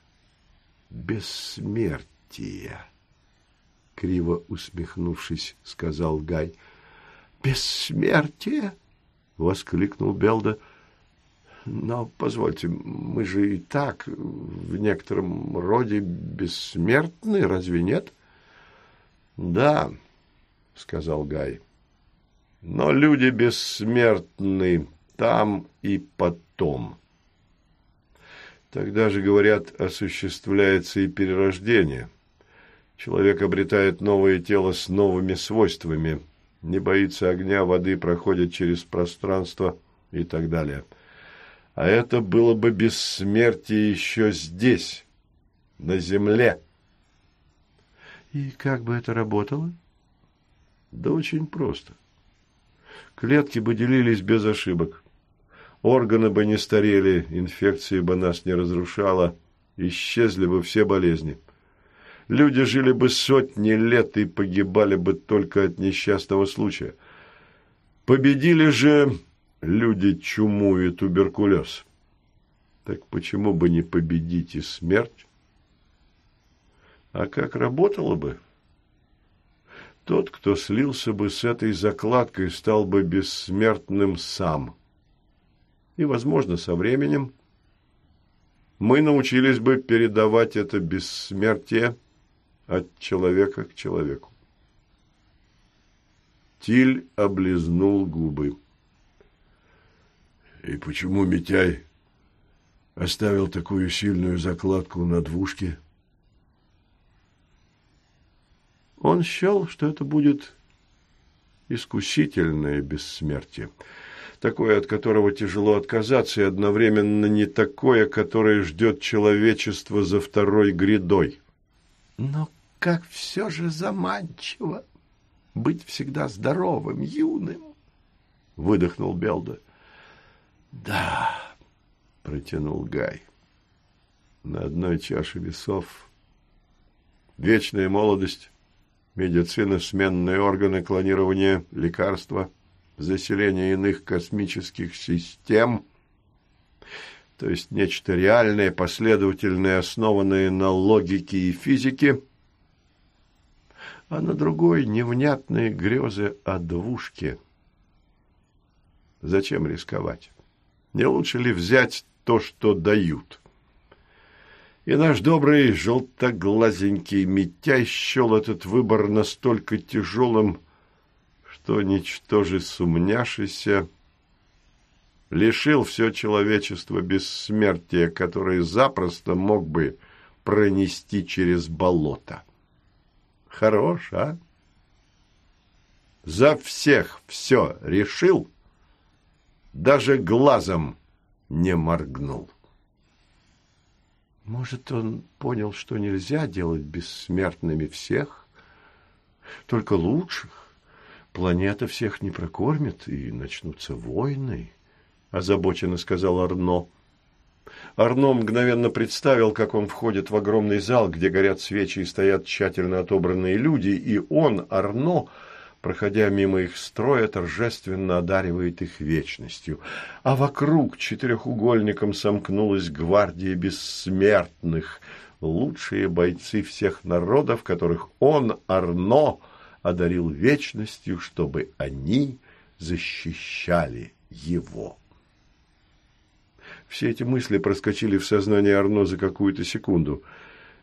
бессмертия. Криво усмехнувшись, сказал Гай. Бессмертие? Воскликнул Белда. Но, позвольте, мы же и так в некотором роде бессмертны, разве нет? Да, сказал Гай. Но люди бессмертны там и потом. Тогда же, говорят, осуществляется и перерождение. Человек обретает новое тело с новыми свойствами, не боится огня, воды, проходит через пространство и так далее. А это было бы бессмертие еще здесь, на земле. И как бы это работало? Да очень просто. Клетки бы делились без ошибок. Органы бы не старели, инфекции бы нас не разрушала, исчезли бы все болезни. Люди жили бы сотни лет и погибали бы только от несчастного случая. Победили же люди чуму и туберкулез. Так почему бы не победить и смерть? А как работало бы? Тот, кто слился бы с этой закладкой, стал бы бессмертным сам. И, возможно, со временем мы научились бы передавать это бессмертие от человека к человеку. Тиль облизнул губы. И почему Митяй оставил такую сильную закладку на двушке? Он счел, что это будет искусительное бессмертие, такое, от которого тяжело отказаться, и одновременно не такое, которое ждет человечество за второй грядой. Но как все же заманчиво быть всегда здоровым, юным, — выдохнул Белда. — Да, — протянул Гай. На одной чаше весов вечная молодость, медицина, сменные органы клонирования, лекарства, заселение иных космических систем, то есть нечто реальное, последовательное, основанное на логике и физике, а на другой невнятные грезы о двушке. Зачем рисковать? Не лучше ли взять то, что дают? И наш добрый желтоглазенький Митяй счел этот выбор настолько тяжелым, что, ничтоже сумняшися, лишил все человечество бессмертия, которое запросто мог бы пронести через болото. Хорош, а? За всех все решил, даже глазом не моргнул. Может, он понял, что нельзя делать бессмертными всех, только лучших. Планета всех не прокормит, и начнутся войны, — озабоченно сказал Арно. Арно мгновенно представил, как он входит в огромный зал, где горят свечи и стоят тщательно отобранные люди, и он, Арно, проходя мимо их строя, торжественно одаривает их вечностью. А вокруг четырехугольником сомкнулась гвардия бессмертных, лучшие бойцы всех народов, которых он, Арно, одарил вечностью, чтобы они защищали его. Все эти мысли проскочили в сознание Арно за какую-то секунду.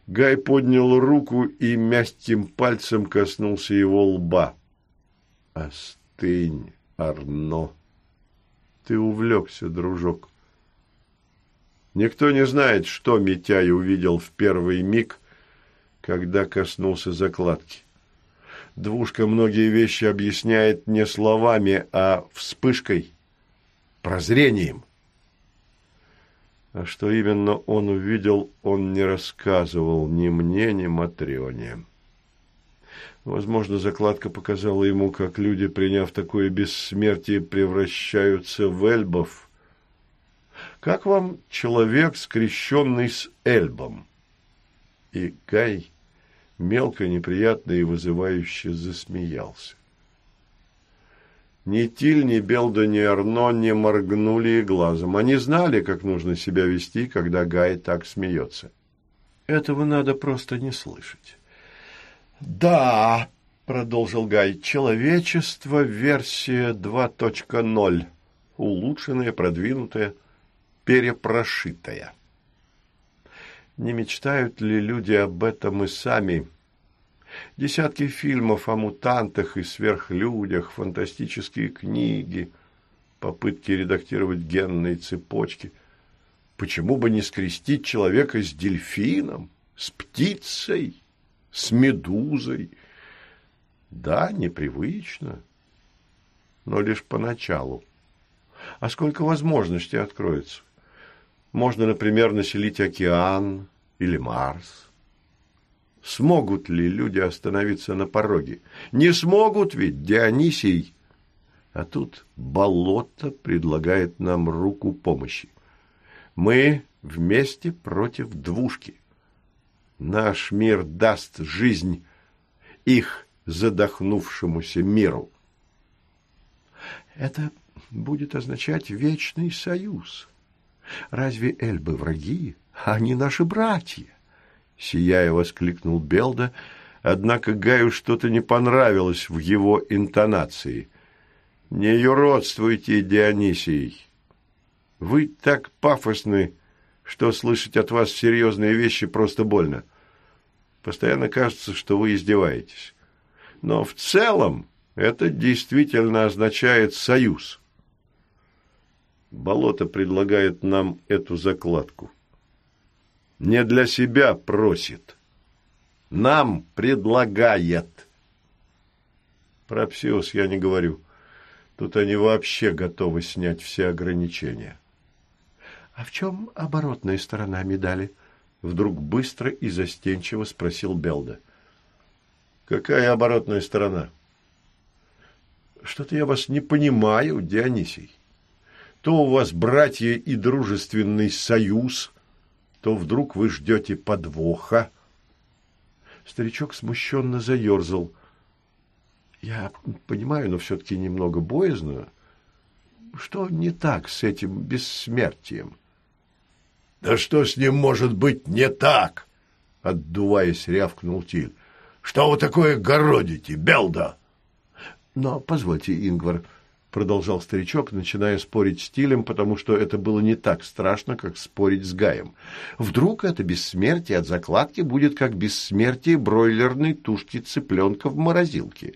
Гай поднял руку и мягким пальцем коснулся его лба. «Остынь, Арно! Ты увлекся, дружок!» Никто не знает, что Митяй увидел в первый миг, когда коснулся закладки. Двушка многие вещи объясняет не словами, а вспышкой, прозрением. А что именно он увидел, он не рассказывал ни мне, ни Матрёне. Возможно, закладка показала ему, как люди, приняв такое бессмертие, превращаются в эльбов. Как вам человек, скрещенный с эльбом? И Гай мелко, неприятно и вызывающе засмеялся. Ни Тиль, ни Белда, ни Арно не моргнули и глазом. Они знали, как нужно себя вести, когда Гай так смеется. Этого надо просто не слышать. «Да», — продолжил Гай, — «человечество версия 2.0, улучшенная, продвинутая, перепрошитая». Не мечтают ли люди об этом и сами? Десятки фильмов о мутантах и сверхлюдях, фантастические книги, попытки редактировать генные цепочки. Почему бы не скрестить человека с дельфином, с птицей, с медузой? Да, непривычно, но лишь поначалу. А сколько возможностей откроется? Можно, например, населить океан или Марс. Смогут ли люди остановиться на пороге? Не смогут ведь, Дионисий. А тут болото предлагает нам руку помощи. Мы вместе против двушки. Наш мир даст жизнь их задохнувшемуся миру. Это будет означать вечный союз. Разве эльбы враги? Они наши братья сияя воскликнул Белда, однако Гаю что-то не понравилось в его интонации. «Не юродствуйте, Дионисий! Вы так пафосны, что слышать от вас серьезные вещи просто больно. Постоянно кажется, что вы издеваетесь. Но в целом это действительно означает союз. Болото предлагает нам эту закладку не для себя просит. Нам предлагает. Про Псиос я не говорю. Тут они вообще готовы снять все ограничения. А в чем оборотная сторона медали? Вдруг быстро и застенчиво спросил Белда. Какая оборотная сторона? Что-то я вас не понимаю, Дионисий. То у вас братья и дружественный союз, то вдруг вы ждете подвоха. Старичок смущенно заерзал. Я понимаю, но все-таки немного боязно. Что не так с этим бессмертием? Да что с ним может быть не так? Отдуваясь, рявкнул Тиль. Что вы такое городите, Белда? Но позвольте, Ингвар, — продолжал старичок, начиная спорить с Тилем, потому что это было не так страшно, как спорить с Гаем. «Вдруг это бессмертие от закладки будет как бессмертие бройлерной тушки цыпленка в морозилке?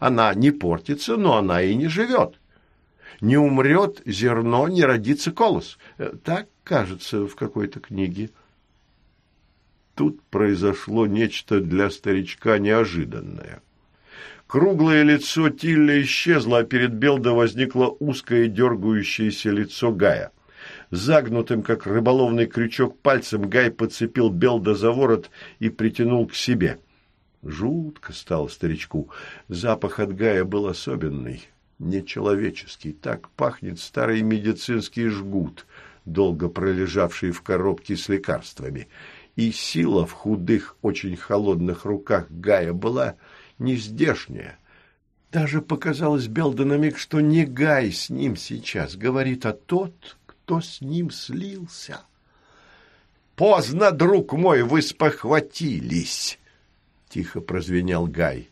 Она не портится, но она и не живет. Не умрет зерно, не родится колос. Э, так, кажется, в какой-то книге». Тут произошло нечто для старичка неожиданное. Круглое лицо Тилля исчезло, а перед Белдо возникло узкое дергающееся лицо Гая. Загнутым, как рыболовный крючок, пальцем Гай подцепил Белда за ворот и притянул к себе. Жутко стало старичку. Запах от Гая был особенный, нечеловеческий. Так пахнет старый медицинский жгут, долго пролежавший в коробке с лекарствами. И сила в худых, очень холодных руках Гая была нездешняя. Даже показалось Белда на миг, что не Гай с ним сейчас говорит, а тот, кто с ним слился. «Поздно, друг мой, вы спохватились!» — тихо прозвенел Гай.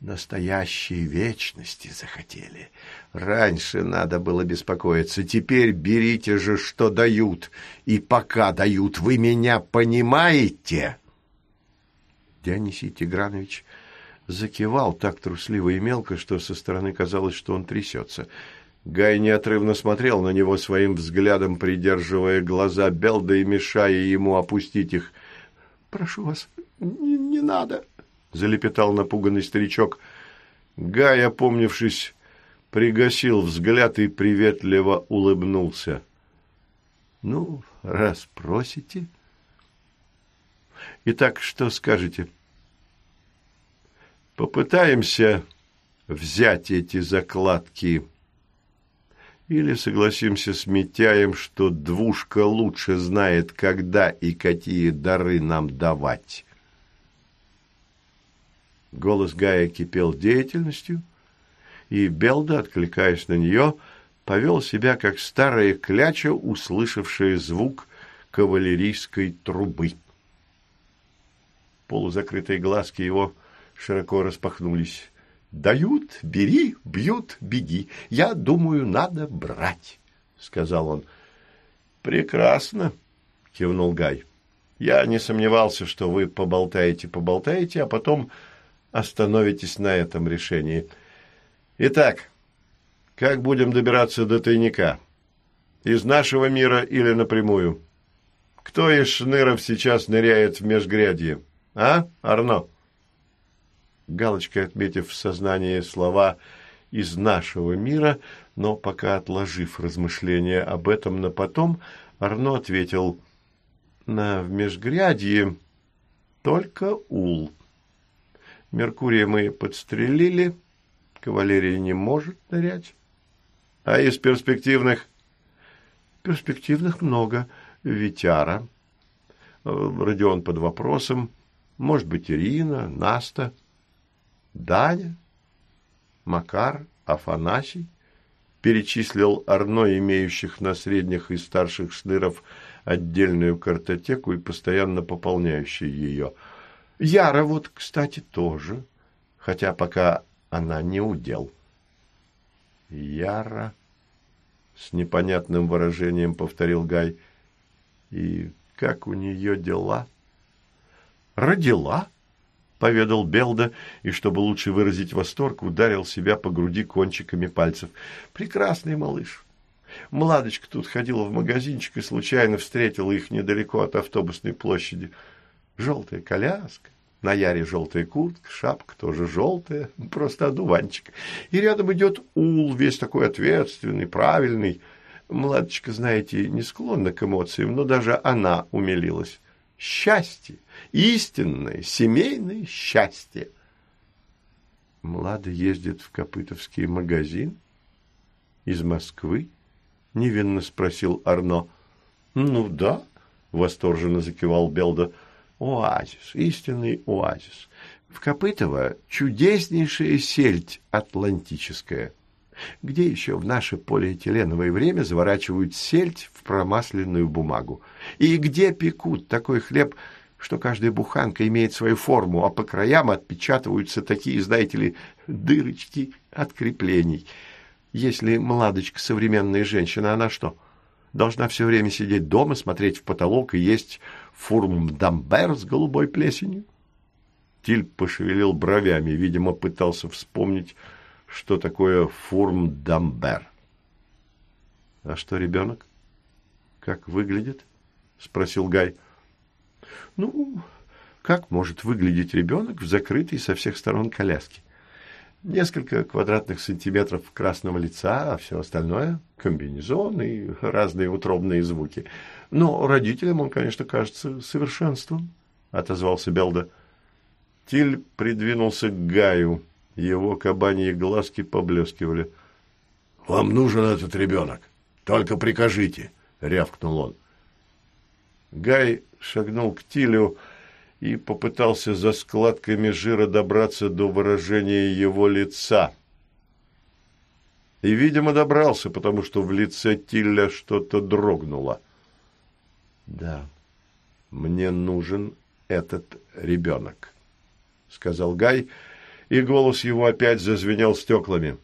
Настоящие вечности захотели. Раньше надо было беспокоиться. Теперь берите же, что дают. И пока дают, вы меня понимаете?» Дионисий Тигранович закивал так трусливо и мелко, что со стороны казалось, что он трясется. Гай неотрывно смотрел на него своим взглядом, придерживая глаза Белда и мешая ему опустить их. «Прошу вас, не, не надо», — залепетал напуганный старичок. Гай, опомнившись, пригасил взгляд и приветливо улыбнулся. «Ну, раз просите...» «Итак, что скажете?» «Попытаемся взять эти закладки...» Или согласимся с Митяем, что двушка лучше знает, когда и какие дары нам давать. Голос Гая кипел деятельностью, и Белда, откликаясь на нее, повел себя, как старая кляча, услышавшая звук кавалерийской трубы. Полузакрытые глазки его широко распахнулись. «Дают, бери, бьют, беги. Я думаю, надо брать», — сказал он. «Прекрасно», — кивнул Гай. «Я не сомневался, что вы поболтаете-поболтаете, а потом остановитесь на этом решении. Итак, как будем добираться до тайника? Из нашего мира или напрямую? Кто из шныров сейчас ныряет в межгрядье? А, Арно?» Галочкой отметив в сознании слова «из нашего мира», но пока отложив размышления об этом на потом, Арно ответил «на межгрядье только ул. Меркурия мы подстрелили, кавалерия не может нырять. А из перспективных? Перспективных много. Витяра, Родион под вопросом, может быть, Ирина, Наста – Даня, Макар, Афанасий, перечислил Арно, имеющих на средних и старших шныров отдельную картотеку и постоянно пополняющий ее. Яра вот, кстати, тоже, хотя пока она не удел. Яра, с непонятным выражением повторил Гай. И как у нее дела? Родила? — поведал Белда, и, чтобы лучше выразить восторг, ударил себя по груди кончиками пальцев. «Прекрасный малыш!» Младочка тут ходила в магазинчик и случайно встретила их недалеко от автобусной площади. Желтая коляска, на Яре желтая куртка, шапка тоже желтая, [laughs] просто одуванчик. И рядом идет ул, весь такой ответственный, правильный. Младочка, знаете, не склонна к эмоциям, но даже она умилилась. Счастье! истинное семейное счастье. Млада ездит в Копытовский магазин? Из Москвы? Невинно спросил Арно. Ну да, восторженно закивал Белда. Оазис, истинный оазис. В Копытово чудеснейшая сельдь атлантическая. Где еще в наше полиэтиленовое время заворачивают сельдь в промасленную бумагу? И где пекут такой хлеб что каждая буханка имеет свою форму, а по краям отпечатываются такие, знаете ли, дырочки от креплений. Если младочка современная женщина, она что, должна все время сидеть дома, смотреть в потолок и есть фурмдамбер с голубой плесенью? Тиль пошевелил бровями, видимо, пытался вспомнить, что такое фурмдамбер. «А что ребенок? Как выглядит?» — спросил Гай. — ну, как может выглядеть ребенок в закрытой со всех сторон коляске? Несколько квадратных сантиметров красного лица, а все остальное – комбинезон и разные утробные звуки. Но родителям он, конечно, кажется совершенством, – отозвался Белда. Тиль придвинулся к Гаю. Его кабаньи глазки поблескивали. «Вам нужен этот ребенок. Только прикажите», — рявкнул он. Гай шагнул к Тилю и попытался за складками жира добраться до выражения его лица. И, видимо, добрался, потому что в лице Тиля что-то дрогнуло. «Да, мне нужен этот ребенок», — сказал Гай, и голос его опять зазвенел стеклами.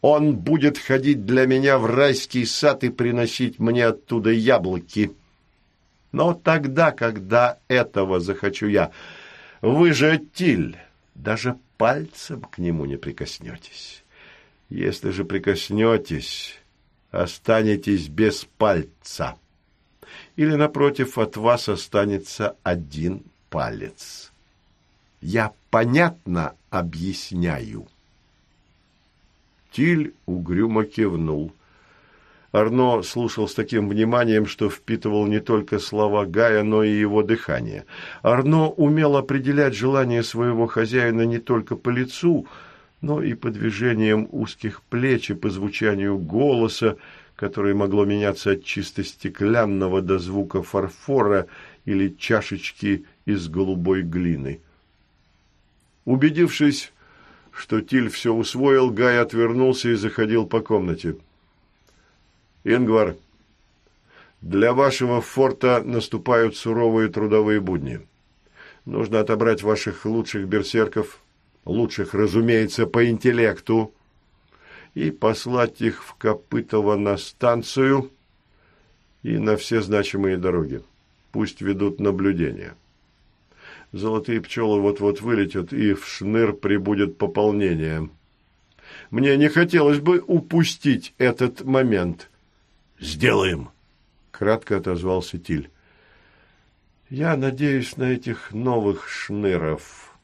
«Он будет ходить для меня в райский сад и приносить мне оттуда яблоки». Но тогда, когда этого захочу я, вы же, Тиль, даже пальцем к нему не прикоснетесь. Если же прикоснетесь, останетесь без пальца. Или, напротив, от вас останется один палец. Я понятно объясняю. Тиль угрюмо кивнул. Арно слушал с таким вниманием, что впитывал не только слова Гая, но и его дыхание. Арно умел определять желание своего хозяина не только по лицу, но и по движениям узких плеч и по звучанию голоса, которое могло меняться от чисто стеклянного до звука фарфора или чашечки из голубой глины. Убедившись, что Тиль все усвоил, Гай отвернулся и заходил по комнате. Ингвар, для вашего форта наступают суровые трудовые будни. Нужно отобрать ваших лучших берсерков, лучших, разумеется, по интеллекту, и послать их в Копытово на станцию и на все значимые дороги. Пусть ведут наблюдение. Золотые пчелы вот-вот вылетят, и в Шныр прибудет пополнение. Мне не хотелось бы упустить этот момент. Сделаем, кратко отозвался Тиль. Я надеюсь на этих новых шныров.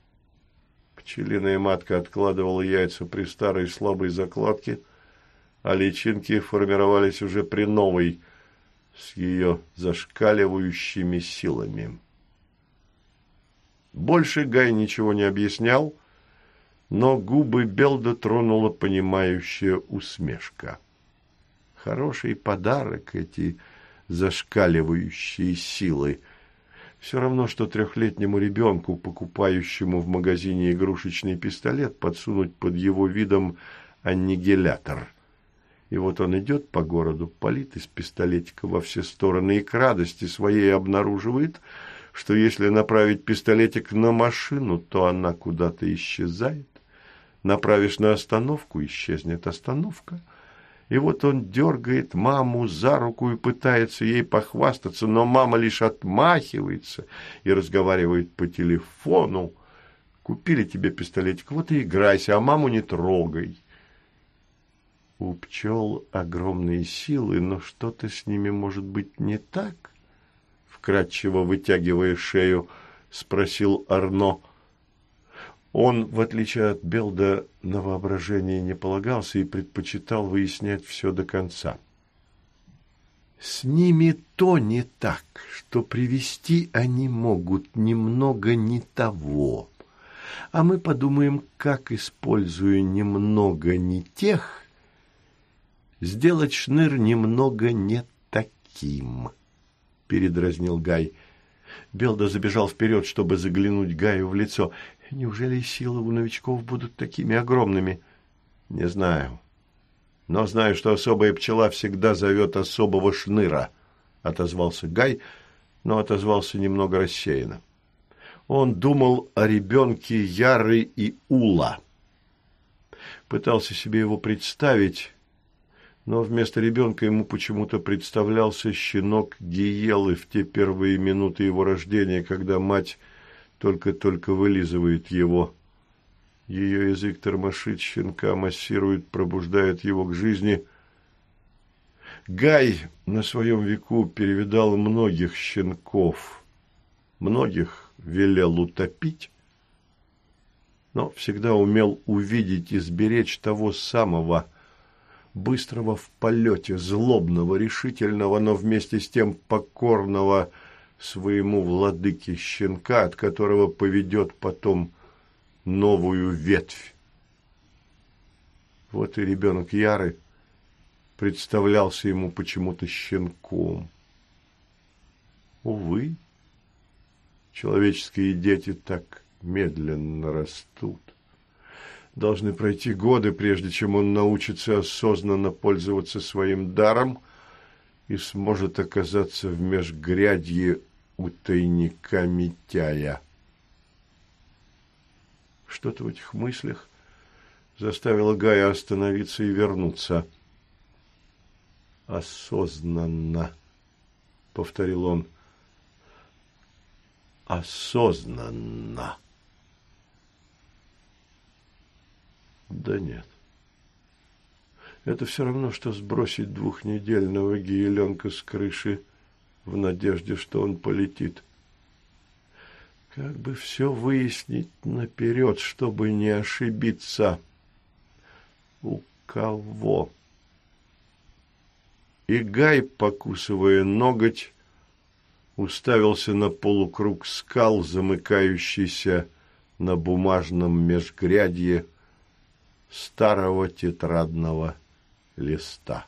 Пчелиная матка откладывала яйца при старой слабой закладке, а личинки формировались уже при новой, с ее зашкаливающими силами. Больше Гай ничего не объяснял, но губы Белда тронула понимающая усмешка. Хороший подарок эти зашкаливающие силы. Все равно, что трехлетнему ребенку, покупающему в магазине игрушечный пистолет, подсунуть под его видом аннигилятор. И вот он идет по городу, палит из пистолетика во все стороны и к радости своей обнаруживает, что если направить пистолетик на машину, то она куда-то исчезает. Направишь на остановку, исчезнет остановка – и вот он дергает маму за руку и пытается ей похвастаться, но мама лишь отмахивается и разговаривает по телефону. Купили тебе пистолетик, вот и играйся, а маму не трогай. У пчел огромные силы, но что-то с ними может быть не так? Вкратчиво вытягивая шею, спросил Арно. Он, в отличие от Белда, на воображение не полагался и предпочитал выяснять все до конца. С ними то не так, что привести они могут немного не того. А мы подумаем, как, используя немного не тех, сделать шныр немного не таким, — передразнил Гай. Белда забежал вперед, чтобы заглянуть Гаю в лицо. Неужели силы у новичков будут такими огромными? Не знаю. Но знаю, что особая пчела всегда зовет особого шныра, отозвался Гай, но отозвался немного рассеянно. Он думал о ребенке Яры и Ула. Пытался себе его представить, но вместо ребенка ему почему-то представлялся щенок Гиелы в те первые минуты его рождения, когда мать только-только вылизывает его. Ее язык тормошит щенка, массирует, пробуждает его к жизни. Гай на своем веку перевидал многих щенков, многих велел утопить, но всегда умел увидеть и сберечь того самого, быстрого в полете, злобного, решительного, но вместе с тем покорного своему владыке щенка, от которого поведет потом новую ветвь. Вот и ребенок Яры представлялся ему почему-то щенком. Увы, человеческие дети так медленно растут. Должны пройти годы, прежде чем он научится осознанно пользоваться своим даром и сможет оказаться в межгрядье у тайника Митяя. Что-то в этих мыслях заставило Гая остановиться и вернуться. «Осознанно», — повторил он, — «осознанно». Да нет. Это все равно, что сбросить двухнедельного гиеленка с крыши в надежде, что он полетит. Как бы все выяснить наперед, чтобы не ошибиться. У кого? И Гай, покусывая ноготь, уставился на полукруг скал, замыкающийся на бумажном межгрядье старого тетрадного листа.